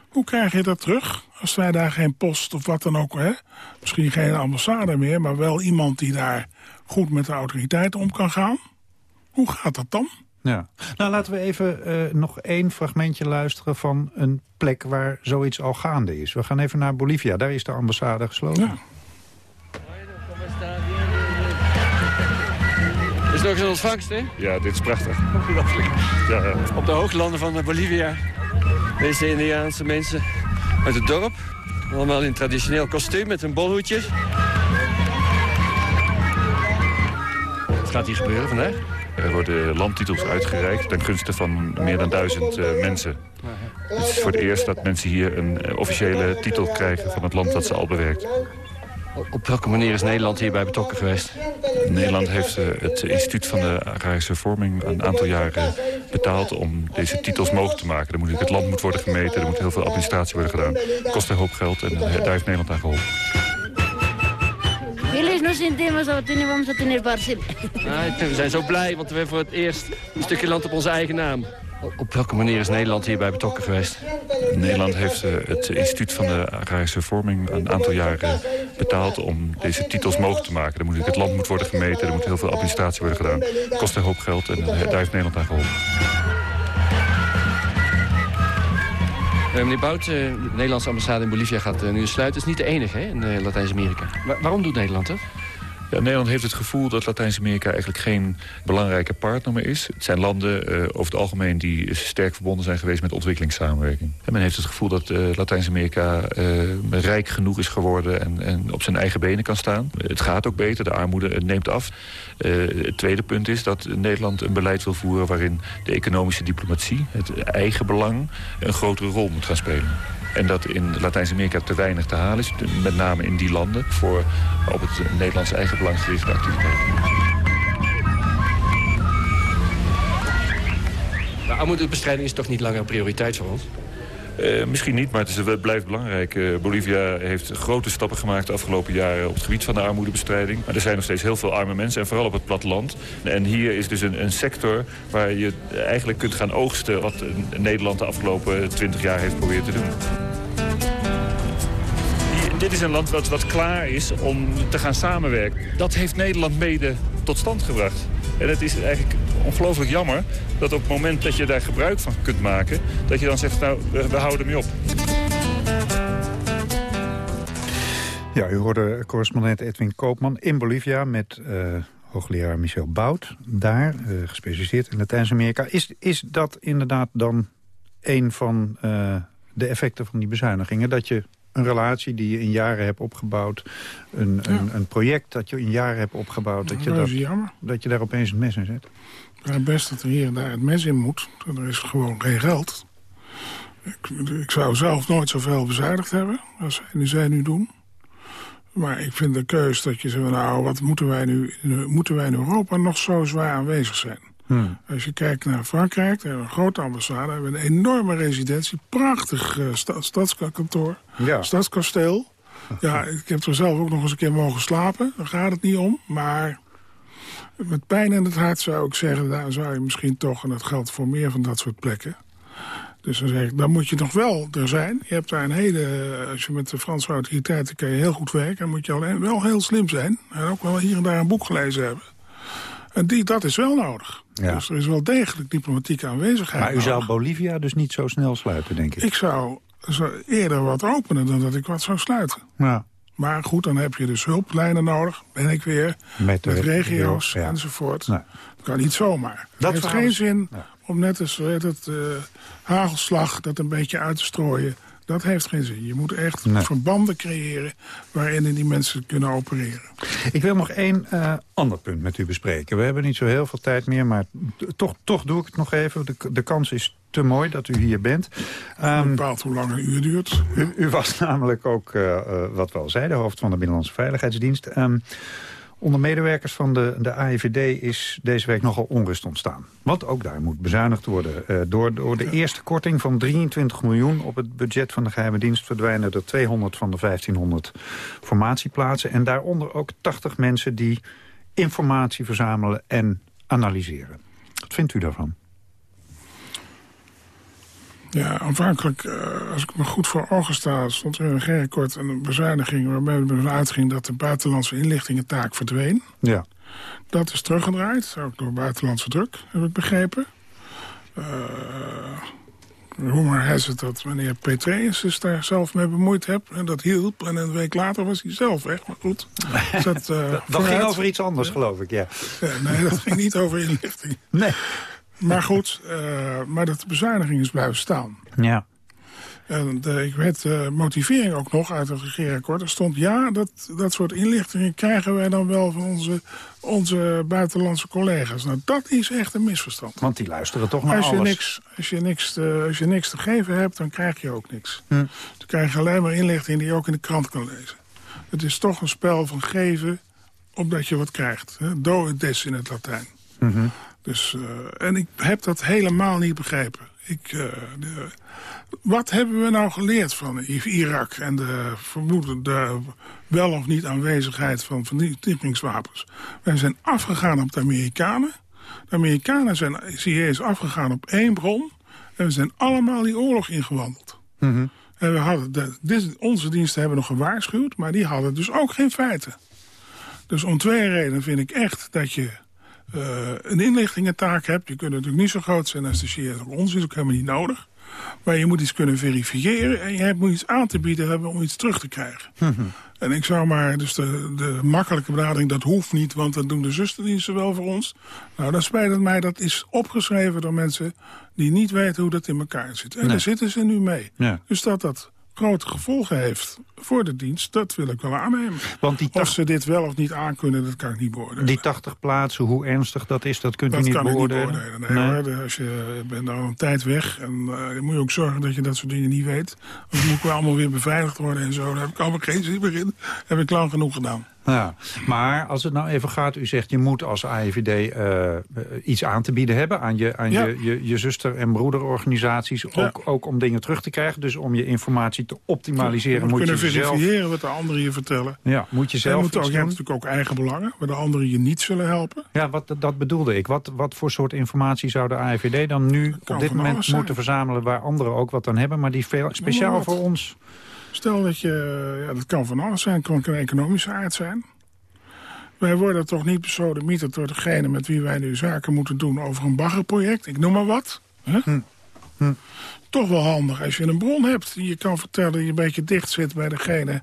Hoe krijg je dat terug? Als wij daar geen post of wat dan ook... Hè? misschien geen ambassade meer... maar wel iemand die daar goed met de autoriteiten om kan gaan. Hoe gaat dat dan? Ja. Nou, laten we even eh, nog één fragmentje luisteren van een plek waar zoiets al gaande is. We gaan even naar Bolivia, daar is de ambassade gesloten. Ja. Is het ook zo'n ontvangst, hè? Ja, dit is prachtig. Ongelooflijk. Ja, ja. Op de hooglanden van Bolivia. Deze Indiaanse mensen uit het dorp. Allemaal in traditioneel kostuum met hun bolhoedjes. Wat gaat hier gebeuren vandaag? Er worden landtitels uitgereikt ten gunste van meer dan duizend eh, mensen. Het is voor het eerst dat mensen hier een eh, officiële titel krijgen van het land dat ze al bewerkt. Op welke manier is Nederland hierbij betrokken geweest? Nederland heeft eh, het instituut van de agrarische vorming een aantal jaren betaald om deze titels mogelijk te maken. Er moet, het land moet worden gemeten, er moet heel veel administratie worden gedaan. Het kost een hoop geld en daar heeft Nederland aan geholpen. Feliz nos sentimos a tener, vamos a tener. Ah, we zijn zo blij, want we hebben voor het eerst een stukje land op onze eigen naam. Op welke manier is Nederland hierbij betrokken geweest? Nederland heeft eh, het instituut van de agrarische vorming een aantal jaren betaald om deze titels mogelijk te maken. Er moet, het land moet worden gemeten, er moet heel veel administratie worden gedaan. Het kost een hoop geld en eh, daar heeft Nederland aan geholpen. Meneer Bout, eh, de Nederlandse ambassade in Bolivia gaat eh, nu sluiten. Het is niet de enige hè, in eh, Latijns-Amerika. Wa- waarom doet Nederland dat? Ja, Nederland heeft het gevoel dat Latijns-Amerika eigenlijk geen belangrijke partner meer is. Het zijn landen eh, over het algemeen die sterk verbonden zijn geweest met ontwikkelingssamenwerking. En men heeft het gevoel dat eh, Latijns-Amerika eh, rijk genoeg is geworden en, en op zijn eigen benen kan staan. Het gaat ook beter, de armoede eh, neemt af. Eh, het tweede punt is dat Nederland een beleid wil voeren waarin de economische diplomatie, het eigen belang, een grotere rol moet gaan spelen. En dat in Latijns-Amerika te weinig te halen is, met name in die landen, voor op het Nederlandse eigen belang gerichte activiteiten. Maar armoedebestrijding is toch niet langer een prioriteit voor ons? Eh, misschien niet, maar het, is, blijft belangrijk. Eh, Bolivia heeft grote stappen gemaakt de afgelopen jaren op het gebied van de armoedebestrijding. Maar er zijn nog steeds heel veel arme mensen en vooral op het platteland. En hier is dus een, een sector waar je eigenlijk kunt gaan oogsten wat Nederland de afgelopen twintig jaar heeft proberen te doen. dit is een land wat, wat klaar is om te gaan samenwerken. Dat heeft Nederland mede tot stand gebracht. En het is eigenlijk ongelooflijk jammer dat op het moment dat je daar gebruik van kunt maken... dat je dan zegt, nou, we, we houden mee op. Ja, u hoorde correspondent Edwin Koopman in Bolivia met uh, hoogleraar Michel Bout. Daar, uh, gespecialiseerd in Latijns-Amerika. Is, is dat inderdaad dan een van uh, de effecten van die bezuinigingen? Dat je een relatie die je in jaren hebt opgebouwd... een, ja. een, een, project dat je in jaren hebt opgebouwd... dat, je, dat, dat je daar opeens het mes in zet? Ja, best dat er hier en daar het mes in moet. Er is gewoon geen geld. Ik, ik zou zelf nooit zoveel bezuinigd hebben... als zij, zij nu doen. Maar ik vind de keus dat je zegt... nou, wat moeten wij nu... moeten wij in Europa nog zo zwaar aanwezig zijn? Hmm. Als je kijkt naar Frankrijk, daar hebben we een grote ambassade... hebben we een enorme residentie, prachtig uh, sta stadskantoor, ja. stadskasteel. Ja, ik heb er zelf ook nog eens een keer mogen slapen. Daar gaat het niet om, maar... Met pijn in het hart zou ik zeggen... daar zou je misschien toch, en dat geldt voor meer van dat soort plekken... Dus dan zeg ik, dan moet je nog wel er zijn. Je hebt daar een hele, als je met de Franse autoriteiten kan je heel goed werken. Dan moet je alleen wel heel slim zijn. En ook wel hier en daar een boek gelezen hebben. En die, dat is wel nodig. Ja. Dus er is wel degelijk diplomatieke aanwezigheid Maar u zou Bolivia dus niet zo snel sluiten, denk ik? Ik zou, zou eerder wat openen dan dat ik wat zou sluiten. Ja. Maar goed, dan heb je dus hulplijnen nodig. Ben ik weer. Met, met regio's ja. enzovoort. Nee. Dat kan niet zomaar. Dat heeft geen zin om net als het, uh, hagelslag dat een beetje uit te strooien. Dat heeft geen zin. Je moet echt nee. verbanden creëren waarin die mensen kunnen opereren. Ik wil nog één uh, ander punt met u bespreken. We hebben niet zo heel veel tijd meer, maar toch, toch doe ik het nog even. De, de kans is te mooi dat u hier bent. Um, bepaalt hoe lang een uur duurt. U, u was namelijk ook, uh, uh, wat we al zeiden, hoofd van de Binnenlandse Veiligheidsdienst. Um, Onder medewerkers van de, de AIVD is deze week nogal onrust ontstaan. Want ook daar moet bezuinigd worden. Uh, door, door de eerste korting van 23 miljoen op het budget van de geheime dienst... verdwijnen er 200 van de 1500 formatieplaatsen. En daaronder ook 80 mensen die informatie verzamelen en analyseren. Wat vindt u daarvan? Ja, aanvankelijk, uh, als ik me goed voor ogen sta... stond er een regeerakkoord en een bezuiniging... waarbij we ervan uitging dat de buitenlandse inlichtingentaak verdween. Ja. Dat is teruggedraaid, ook door buitenlandse druk, heb ik begrepen. Uh, Rumor has het dat meneer Petraeus zich daar zelf mee bemoeid heeft. En dat hielp. En een week later was hij zelf weg. Maar goed. dat, uh, dat, dat ging over iets anders, ja. geloof ik, ja. ja. Nee, dat ging niet over inlichting. Nee. Maar goed, uh, maar dat de bezuiniging is blijven staan. Ja. En de, ik weet de motivering ook nog uit het regeerakkoord. Er stond, ja, dat, dat soort inlichtingen krijgen wij dan wel van onze, onze buitenlandse collega's. Nou, dat is echt een misverstand. Want die luisteren toch naar als je alles. Niks, als, je niks te, als je niks te geven hebt, dan krijg je ook niks. Hm. Dan krijg je alleen maar inlichtingen die je ook in de krant kan lezen. Het is toch een spel van geven, opdat je wat krijgt. Do et des in het Latijn. Mm -hmm. Dus, uh, en ik heb dat helemaal niet begrepen. Ik, uh, de, wat hebben we nou geleerd van Irak en de vermoedende wel of niet aanwezigheid van vernietigingswapens? Wij zijn afgegaan op de Amerikanen. De Amerikanen zijn, CIA is afgegaan op één bron. En we zijn allemaal die oorlog ingewandeld. Mm -hmm. En we hadden de, dit, onze diensten hebben nog gewaarschuwd, maar die hadden dus ook geen feiten. Dus om twee redenen vind ik echt dat je uh, een inlichtingentaak hebt. Die kunnen natuurlijk niet zo groot zijn als de. Voor ons is ook helemaal niet nodig. Maar je moet iets kunnen verifiëren en je hebt, moet iets aan te bieden hebben om iets terug te krijgen. Mm -hmm. En ik zou maar, dus de, de makkelijke benadering, dat hoeft niet, want dat doen de zusterdiensten wel voor ons. Nou, dan spijt het mij, dat is opgeschreven door mensen die niet weten hoe dat in elkaar zit. En Nee. daar zitten ze nu mee. Ja. Dus dat dat grote gevolgen heeft voor de dienst, dat wil ik wel aannemen. Want die Of ze dit wel of niet aankunnen, dat kan ik niet beoordelen. Die 80 plaatsen, hoe ernstig dat is, dat kunt Dat u niet kan ik niet beoordelen? beoordelen. Nee, hoor, als je bent al een tijd weg. En uh, dan moet je ook zorgen dat je dat soort dingen niet weet. Dan moet ik wel allemaal weer beveiligd worden en zo. Daar heb ik allemaal geen zin meer in. heb ik lang genoeg gedaan. Ja, maar als het nou even gaat, u zegt je moet als AIVD uh, iets aan te bieden hebben aan je, aan Ja. je, je, je zuster- en broederorganisaties. Ook, ook om dingen terug te krijgen. Dus om je informatie te optimaliseren je moet, moet je kunnen zelf... verifiëren wat de anderen je vertellen. Ja, moet je zelf moet ook, je hebt natuurlijk ook eigen belangen, waar de anderen je niet zullen helpen. Ja, wat, dat bedoelde ik. Wat, wat voor soort informatie zou de AIVD dan nu op dit moment moeten verzamelen... waar anderen ook wat aan hebben, maar die veel, speciaal voor ons Stel dat je, ja, dat kan van alles zijn, het kan een economische aard zijn. Wij worden toch niet besodemieterd door degene met wie wij nu zaken moeten doen over een baggerproject. Ik noem maar wat. Hm. Hm. Toch wel handig als je een bron hebt die je kan vertellen... dat je een beetje dicht zit bij degene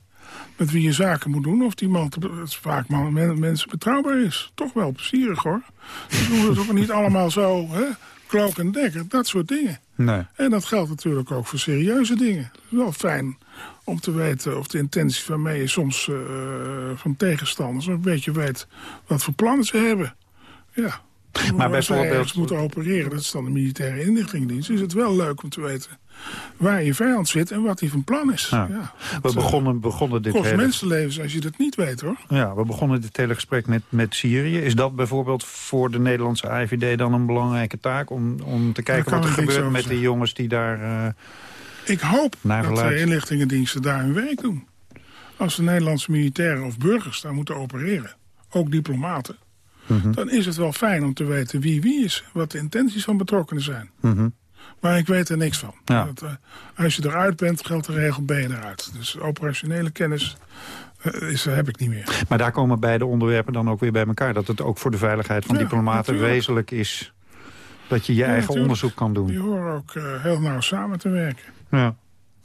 met wie je zaken moet doen. Of die man, het vaak man, mensen betrouwbaar is. Toch wel plezierig hoor. Dus doen we het ook niet allemaal zo, hè? Klook en dekker, dat soort dingen. Nee. En dat geldt natuurlijk ook voor serieuze dingen. Het is wel fijn om te weten of de intentie waarmee je soms uh, van tegenstanders... een beetje weet wat voor plannen ze hebben. Ja. Maar bijvoorbeeld... Als moeten opereren, dat is dan de militaire inlichtingendienst... is het wel leuk om te weten waar je vijand zit en wat hij van plan is. Ja. ja we begonnen, begonnen dit kost hele... mensenlevens als je dat niet weet, hoor. Ja, we begonnen dit hele gesprek met, met Syrië. Is dat bijvoorbeeld voor de Nederlandse AIVD dan een belangrijke taak... om, om te kijken wat er gebeurt met de jongens die daar... Uh, Ik hoop dat de inlichtingendiensten daar hun werk doen. Als de Nederlandse militairen of burgers daar moeten opereren, ook diplomaten... Mm -hmm. dan is het wel fijn om te weten wie wie is, wat de intenties van betrokkenen zijn. Mm -hmm. Maar ik weet er niks van. Ja. Dat, uh, als je eruit bent, geldt de regel je eruit. Dus operationele kennis uh, is, heb ik niet meer. Maar daar komen beide onderwerpen dan ook weer bij elkaar. Dat het ook voor de veiligheid van ja, diplomaten natuurlijk. wezenlijk is... dat je je Ja, eigen natuurlijk. onderzoek kan doen. Die horen ook uh, heel nauw samen te werken. Ja.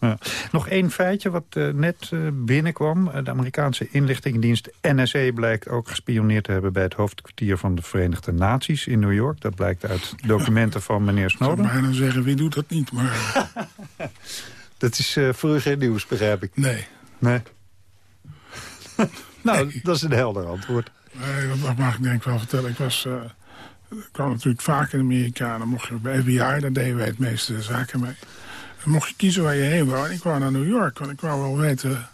Ja. Nog één feitje wat uh, net uh, binnenkwam. Uh, de Amerikaanse inlichtingendienst NSA blijkt ook gespioneerd te hebben... bij het hoofdkwartier van de Verenigde Naties in New York. Dat blijkt uit documenten van meneer Ik Snowden. zou bijna zeggen, wie doet dat niet? Maar Dat is voor u geen nieuws, begrijp ik. nee. Nee. nou, dat is een helder antwoord. nee, dat mag ik denk ik wel vertellen. Ik was... eh, ik kwam natuurlijk vaak in Amerika. Dan mocht je bij FBI, daar deden wij het meeste zaken mee. Mocht je kiezen waar je heen wou. Ik wou naar New York, want ik wou wel weten...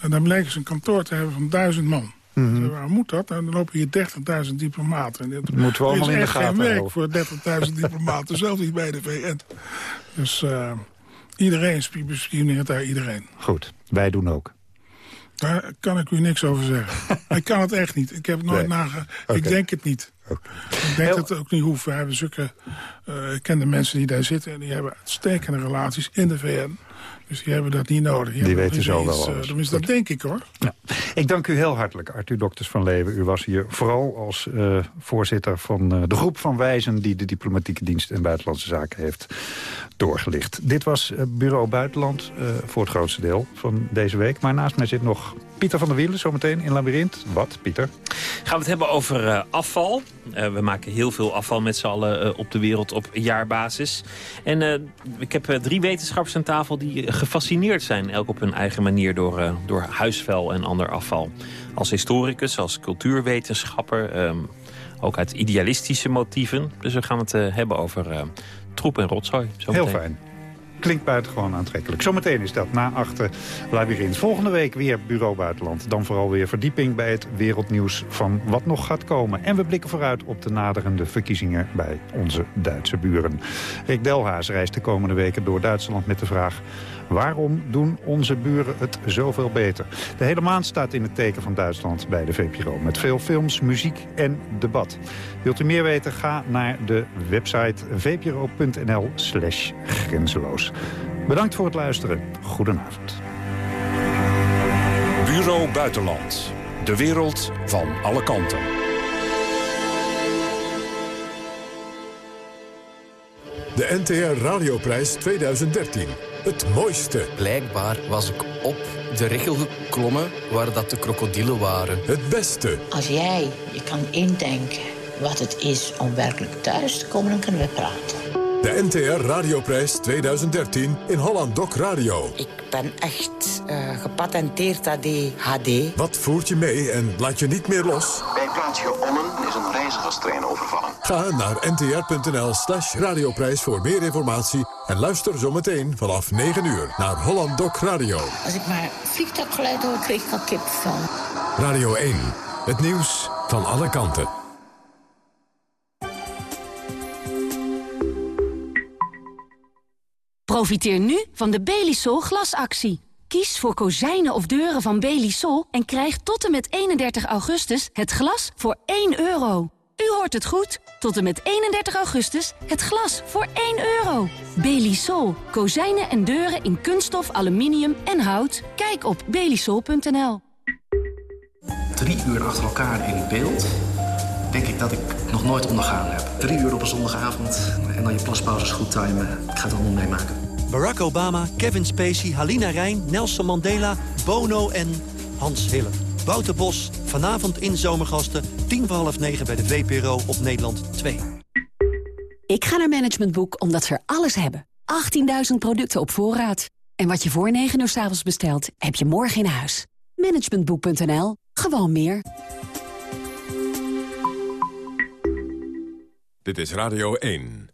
En dan bleek ze een kantoor te hebben van duizend man. Waarom moet dat? En dan lopen hier 30.000 diplomaten. En dit, moeten we allemaal in de gaten werk voor 30.000 diplomaten, zelfs niet bij de VN. Dus eh, iedereen spi- bespioneert daar iedereen. Goed, wij doen ook. Daar kan ik u niks over zeggen. ik kan het echt niet. Ik heb het nooit Nee. nage... Ik denk het niet. Ik denk dat het ook niet hoeft. We hebben zulke... eh, ik ken de mensen die daar zitten... en die hebben uitstekende relaties in de VN. Dus die hebben dat niet nodig. Die weten zo wel eh, alles. tenminste, dat denk ik hoor. Ik dank u heel hartelijk, Arthur Dokters van Leeuwen. U was hier vooral als eh, voorzitter van eh, de groep van wijzen... die de diplomatieke dienst en buitenlandse zaken heeft doorgelicht. Dit was eh, Bureau Buitenland eh, voor het grootste deel van deze week. Maar naast mij zit nog Pieter van der Wielen, zometeen in Labyrinth. Wat, Pieter? Gaan we het hebben over eh, afval. We maken heel veel afval met z'n allen op de wereld op jaarbasis. En ik heb drie wetenschappers aan tafel die gefascineerd zijn... elk op hun eigen manier door, door huisvuil en ander afval. Als historicus, als cultuurwetenschapper... ehm, ook uit idealistische motieven. Dus we gaan het hebben over troep en rotzooi. Heel fijn. Klinkt buitengewoon aantrekkelijk. Zometeen is dat na achter Labyrinth. Volgende week weer Bureau Buitenland. Dan vooral weer verdieping bij het wereldnieuws van wat nog gaat komen. En we blikken vooruit op de naderende verkiezingen bij onze Duitse buren. Rick Delhaas reist de komende weken door Duitsland met de vraag... Waarom doen onze buren het zoveel beter? De hele maand staat in het teken van Duitsland bij de VPRO. Met veel films, muziek en debat. Wilt u meer weten? Ga naar de website vpro.nl slash grenzeloos. Bedankt voor het luisteren. Goedenavond. Bureau Buitenland. De wereld van alle kanten. De NTR Radioprijs 2013. Het mooiste. Blijkbaar was ik op de richel geklommen waar dat de krokodillen waren. Het beste. Als jij je kan indenken wat het is om werkelijk thuis te komen, dan kunnen we praten. De NTR Radioprijs 2013 in Holland Doc Radio. Ik ben echt uh, gepatenteerd ADHD. Wat voert je mee en laat je niet meer los? Plaatsje Ommen is een reizigerstrein overvallen. Ga naar ntr.nl slash radioprijs voor meer informatie... en luister zometeen vanaf 9 uur naar Holland Doc Radio. Als ik maar vliegtuiggeluid hoor, kreeg ik al kippenvel. Radio 1, het nieuws van alle kanten. Profiteer nu van de Belisol glasactie. Kies voor kozijnen of deuren van Belisol en krijg tot en met 31 augustus het glas voor 1 euro. U hoort het goed. Tot en met 31 augustus het glas voor 1 euro. Belisol. Kozijnen en deuren in kunststof, aluminium en hout. Kijk op belisol.nl. Drie uur achter elkaar in beeld. Denk ik dat ik nog nooit ondergaan heb. Drie uur op een zondagavond en dan je plaspauzes goed timen. Ik ga het allemaal meemaken. Barack Obama, Kevin Spacey, Halina Rijn, Nelson Mandela, Bono en Hans Hille. Wouter Bos, vanavond in Zomergasten, tien voor half negen bij de VPRO op Nederland 2. Ik ga naar Management Boek omdat ze er alles hebben. 18.000 producten op voorraad. En wat je voor 9 uur s avonds bestelt, heb je morgen in huis. Managementboek.nl. Gewoon meer. Dit is Radio 1.